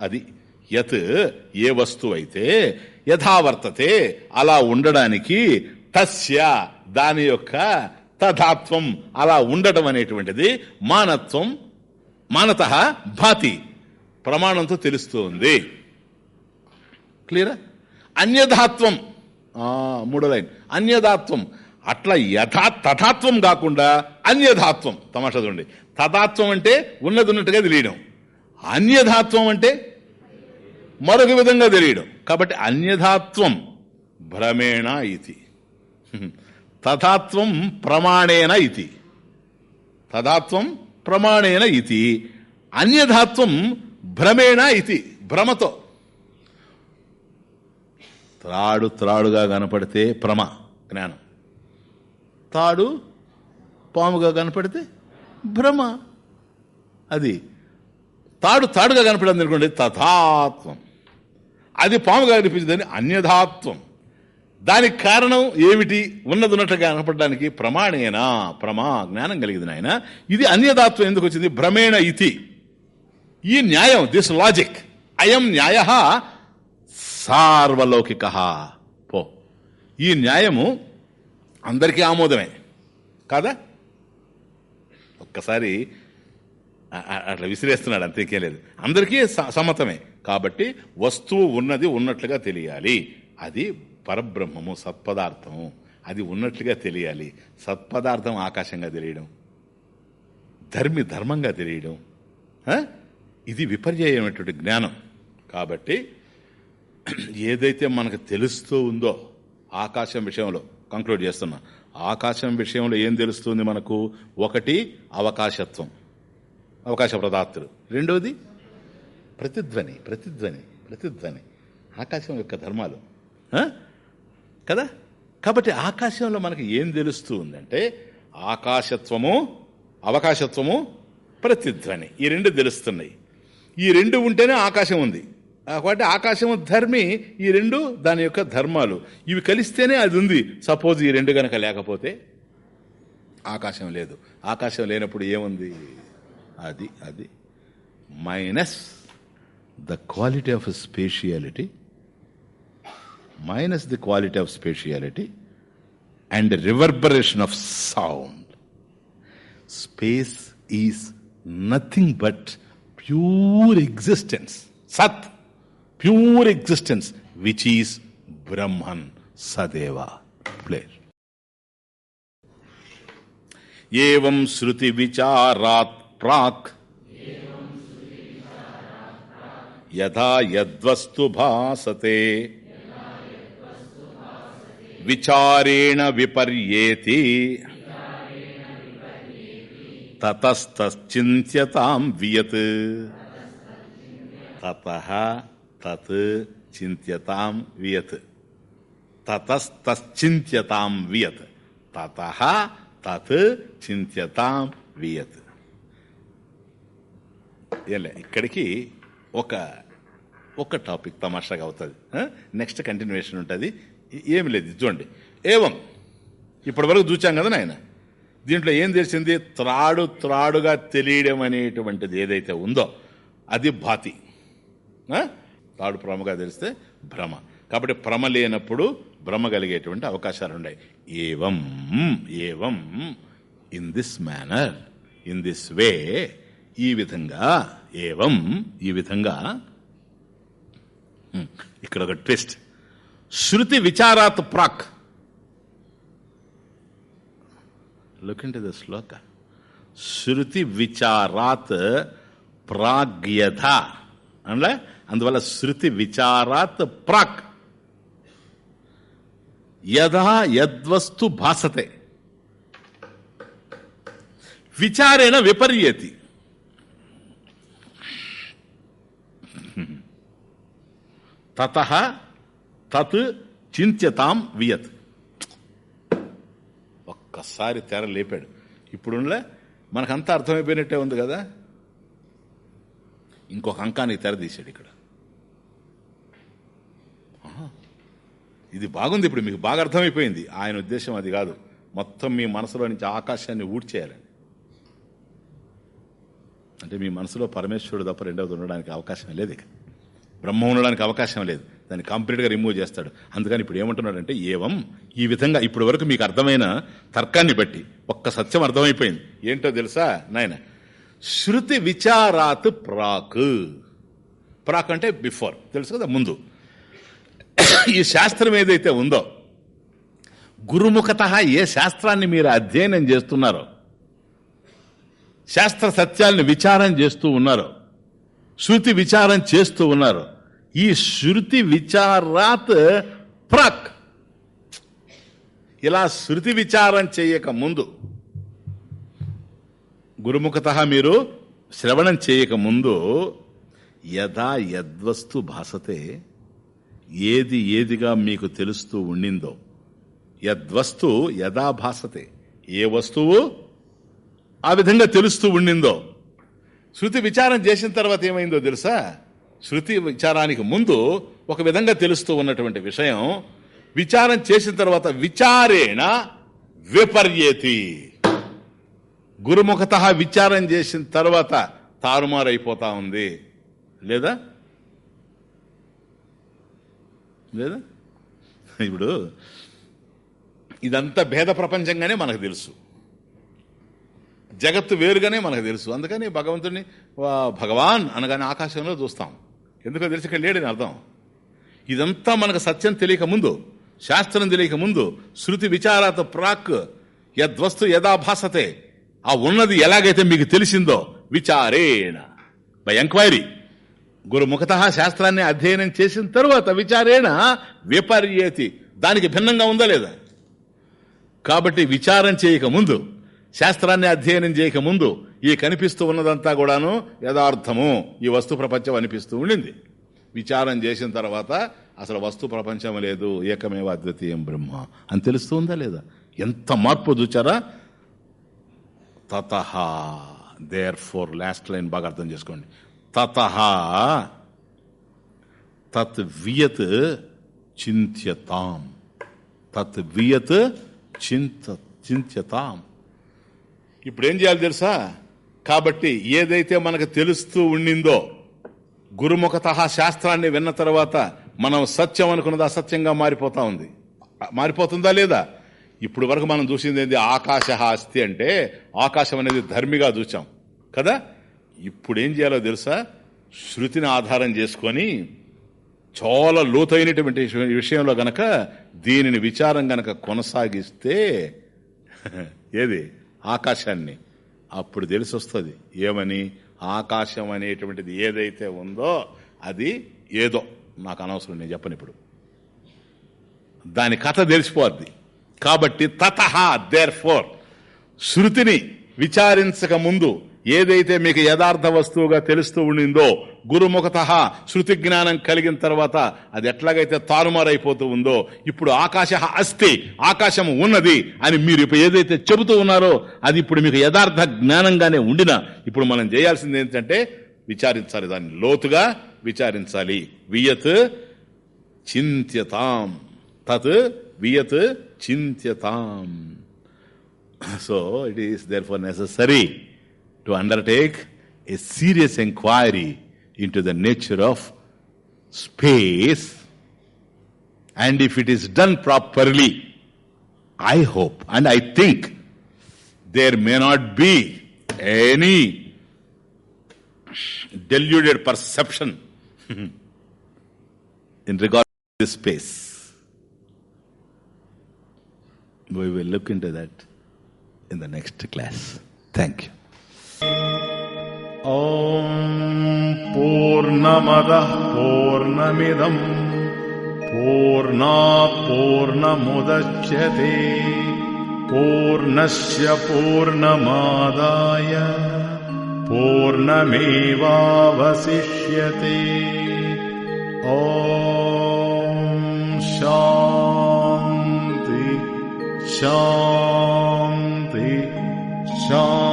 అది యత్ ఏ వస్తువు అయితే యథావర్తతే అలా ఉండడానికి తస్య దాని యొక్క తథాత్వం అలా ఉండటం అనేటువంటిది మానత్వం మానత భాతి ప్రమాణంతో తెలుస్తుంది. క్లియరా? అన్యధాత్వం మూడో లైన్. అన్యధాత్వం అట్లా యథా తథాత్వం కాకుండా అన్యధాత్వం తమాషా చూడండి. తథాత్వం అంటే ఉన్నది ఉన్నట్టుగా తెలియడం. అన్యధాత్వం అంటే మరొక విధంగా తెలియడం. కాబట్టి అన్యధాత్వం భ్రమేణ ఇది. తథాత్వం ప్రమాణేన ఇది. తథాత్వం ప్రమాణేన ఇది. అన్యధాత్వం భ్రమేణ ఇది. భ్రమతో. త్రాడు త్రాడుగా కనపడితే ప్రమ జ్ఞానం. తాడు పాముగా కనపడితే భ్రమ. అది తాడు తాడుగా కనపడింది అనుకోండి తథాత్వం. అది పాముగా కనిపించిందని అన్యథాత్వం దానికి కారణం ఏమిటి? ఉన్నది ఉన్నట్టుగా కనపడడానికి ప్రమాణేనా? ప్రమా జ్ఞానం కలిగింది ఆయన ఇది అన్యదాత్వం ఎందుకు వచ్చింది? భ్రమేణ ఇతి. ఈ న్యాయం దిస్ లాజిక్ అయం న్యాయ సార్వలౌకిక. పో. ఈ న్యాయము అందరికీ ఆమోదమే. కాదా? ఒక్కసారి అట్లా విసిరేస్తున్నాడు అంతేకే లేదు. అందరికీ స- కాబట్టి వస్తువు ఉన్నది ఉన్నట్లుగా తెలియాలి. అది పరబ్రహ్మము సత్పదార్థము. అది ఉన్నట్లుగా తెలియాలి. సత్పదార్థం ఆకాశంగా తెలియడం. ధర్మి ధర్మంగా తెలియడం. ఇది విపర్యమైనటువంటి జ్ఞానం. కాబట్టి [clears throat] ఏదైతే మనకు తెలుస్తూ ఉందో ఆకాశం విషయంలో కంక్లూడ్ చేస్తున్నా. ఆకాశం విషయంలో ఏం తెలుస్తుంది మనకు? ఒకటి అవకాశత్వం. అవకాశ ప్రదాత్తులు రెండవది ప్రతిధ్వని ప్రతిధ్వని ప్రతిధ్వని. ఆకాశం యొక్క ధర్మాలు. కదా? కాబట్టి ఆకాశంలో మనకి ఏం తెలుస్తూ ఉందంటే ఆకాశత్వము అవకాశత్వము ప్రతిధ్వని. ఈ రెండు తెలుస్తున్నాయి. ఈ రెండు ఉంటేనే ఆకాశం ఉంది. కాబట్టి ఆకాశము ధర్మి ఈ రెండు దాని యొక్క ధర్మాలు. ఇవి కలిస్తేనే అది ఉంది. సపోజ్ ఈ రెండు కనుక లేకపోతే ఆకాశం లేదు. ఆకాశం లేనప్పుడు ఏముంది? అది అది. Minus the quality of spatiality. Minus the quality of spatiality. And reverberation of sound. Space is nothing but pure existence. Sat. pure existence, which is Brahman, Sadeva. Play. एवं श्रुति विचारात् प्राक् यथा यद्वस्तु भासते विचारेण विपर्येति ततस्तश्चिन्त्यतां वियत् ततः తత్ చింత్యతాం వియత్. తతశ్చింత్యతాం వియత్. తత తత్ చింత్యతాం వియత్. ఏలే ఇక్కడికి ఒక ఒక టాపిక్ తమాషాగా అవుతుంది. నెక్స్ట్ కంటిన్యూషన్ ఉంటుంది. ఏమి లేదు చూడండి. ఏవం? ఇప్పటి వరకు చూచాం కదా నాయన? దీంట్లో ఏం తెలిసింది? త్రాడు త్రాడుగా తెలియడం అనేటువంటిది ఏదైతే ఉందో అది భాతి. తాడు భ్రమగా తెలిస్తే భ్రమ. కాబట్టి భ్రమ లేనప్పుడు భ్రమ కలిగేటువంటి అవకాశాలు ఉన్నాయి ఏవం ఏవం in this manner in this way ఈ విధంగా ఏవం ఈ విధంగా. ఇక్కడ ఒక ట్విస్ట్ శృతి విచారాత్ ప్రాక్. లుకింటి ద శ్లోక శృతి విచారాత్ ప్రాగ్యథ. అనలే అందువల్ల శృతి విచారాత్ ప్రాక్. యథా యద్వస్తు భాసతే. విచారేణ విపర్యతి. తత తత్ చింత్యతాం వియత్. ఒక్కసారి తెర లేపాడు. ఇప్పుడుండలే మనకంతా అర్థమైపోయినట్టే ఉంది కదా? ఇంకొక అంకానికి తెర తీశాడు ఇక్కడ. ఇది బాగుంది ఇప్పుడు మీకు బాగా అర్థమైపోయింది. ఆయన ఉద్దేశం అది కాదు. మొత్తం మీ మనసులో నుంచి ఆకాశాన్ని ఊడ్చేయాలని అంటే మీ మనసులో పరమేశ్వరుడు తప్ప రెండవది ఉండడానికి అవకాశం లేదు ఇక. బ్రహ్మ ఉండడానికి అవకాశం లేదు. దాన్ని కంప్లీట్గా రిమూవ్ చేస్తాడు. అందుకని ఇప్పుడు ఏమంటున్నాడంటే ఏవం ఈ విధంగా ఇప్పటి వరకు మీకు అర్థమైన తర్కాన్ని బట్టి ఒక్క సత్యం అర్థమైపోయింది. ఏంటో తెలుసా నాయన? శృతి విచారాత్ ప్రాక్. ప్రాక్ అంటే బిఫోర్. తెలుసు కదా ముందు. ఈ శాస్త్రం ఏదైతే ఉందో గురుముఖత ఏ శాస్త్రాన్ని మీరు అధ్యయనం చేస్తున్నారో శాస్త్ర సత్యాలను విచారం చేస్తూ ఉన్నారు శృతి విచారం చేస్తూ ఉన్నారు ఈ శృతి విచారాత్ ప్రక్. ఇలా శృతి విచారం చేయక ముందు గురుముఖత మీరు శ్రవణం చేయక ముందు యథా యద్వస్తు భాసతే ఏది ఏదిగా మీకు తెలుస్తూ ఉండిందో. యద్వస్తు యథాభాసతే ఏ వస్తువు ఆ విధంగా తెలుస్తూ ఉండిందో. శృతి విచారం చేసిన తర్వాత ఏమైందో తెలుసా? శృతి విచారానికి ముందు ఒక విధంగా తెలుస్తూ ఉన్నటువంటి విషయం విచారం చేసిన తర్వాత విచారేణ విపర్యేతి. గురుముఖత విచారం చేసిన తర్వాత తారుమారైపోతా ఉంది. లేదా? లేదా? ఇప్పుడు ఇదంతా భేద ప్రపంచంగానే మనకు తెలుసు. జగత్తు వేరుగానే మనకు తెలుసు. అందుకని భగవంతుడిని భగవాన్ అనగానే ఆకాశంలో చూస్తాం. ఎందుకో తెలిసి ఇక్కడ లేడని అర్థం. ఇదంతా మనకు సత్యం తెలియక ముందు శాస్త్రం తెలియక ముందు శృతి విచారాత ప్రాక్ యద్వస్తు యథాభాసతే ఆ ఉన్నది ఎలాగైతే మీకు తెలిసిందో విచారేణ. బై ఎంక్వైరీ గురుముఖత శాస్త్రాన్ని అధ్యయనం చేసిన తరువాత విచారేణ విపర్యేతి. దానికి భిన్నంగా ఉందా లేదా? కాబట్టి విచారం చేయక ముందు శాస్త్రాన్ని అధ్యయనం చేయక ముందు ఈ కనిపిస్తూ ఉన్నదంతా కూడాను యథార్థము. ఈ వస్తు ప్రపంచం అనిపిస్తూ ఉండింది. విచారం చేసిన తర్వాత అసలు వస్తు ప్రపంచం లేదు ఏకమేవ అద్వితీయం బ్రహ్మ అని తెలుస్తూ ఉందా లేదా? ఎంత మార్పు చూచారా? తత దేర్ ఫోర్ లాస్ట్ లైన్ బాగా అర్థం చేసుకోండి. తత తత్ వియత్ చింత్యతాం. తత్ వియత్ చింత చింత్యతాం. ఇప్పుడు ఏం చేయాలి తెలుసా? కాబట్టి ఏదైతే మనకు తెలుస్తూ ఉండిందో గురుముఖత శాస్త్రాన్ని విన్న తర్వాత మనం సత్యం అనుకున్నది అసత్యంగా మారిపోతా ఉంది. మారిపోతుందా లేదా? ఇప్పుడు వరకు మనం చూసింది ఏంది? ఆకాశ అస్తి అంటే ఆకాశం అనేది ధర్మిగా చూసాం కదా? ఇప్పుడేం చేయాలో తెలుసా? శృతిని ఆధారం చేసుకొని చాలా లోతైనటువంటి విషయంలో గనక దీనిని విచారం గనక కొనసాగిస్తే [laughs] ఏది? ఆకాశాన్ని. అప్పుడు తెలిసి వస్తుంది ఏమని? ఆకాశం అనేటువంటిది ఏదైతే ఉందో అది ఏదో. నాకు అనవసరం నేను చెప్పను ఇప్పుడు. దాని కథ తెలిసిపోద్ది. కాబట్టి తత దేర్ ఫోర్ శృతిని విచారించక ముందు ఏదైతే మీకు యథార్థ వస్తువుగా తెలుస్తూ ఉండిందో గురుముఖత శృతి జ్ఞానం కలిగిన తర్వాత అది ఎట్లాగైతే తారుమారైపోతూ ఉందో ఇప్పుడు ఆకాశ అస్తి ఆకాశం ఉన్నది అని మీరు ఇప్పుడు ఏదైతే చెబుతూ ఉన్నారో అది ఇప్పుడు మీకు యథార్థ జ్ఞానంగానే ఉండినా ఇప్పుడు మనం చేయాల్సింది ఏంటంటే విచారించాలి దాన్ని లోతుగా విచారించాలి. వియత్ చింత్యతాం. తత్ వియత్ చింత్యతాం. So it is there for necessary to undertake a serious inquiry into the nature of space. And if it is done properly, I hope and I think there may not be any deluded perception [laughs] in regard to this space. We will look into that in the next class. Thank you. ॐ पूर्णमदः पूर्णमिदम् पूर्णापूर्णमुदच्यते पूर्णस्य पूर्णमादाय पूर्णमेवावशिष्यते ॐ शान्ति शान्ति शान्ति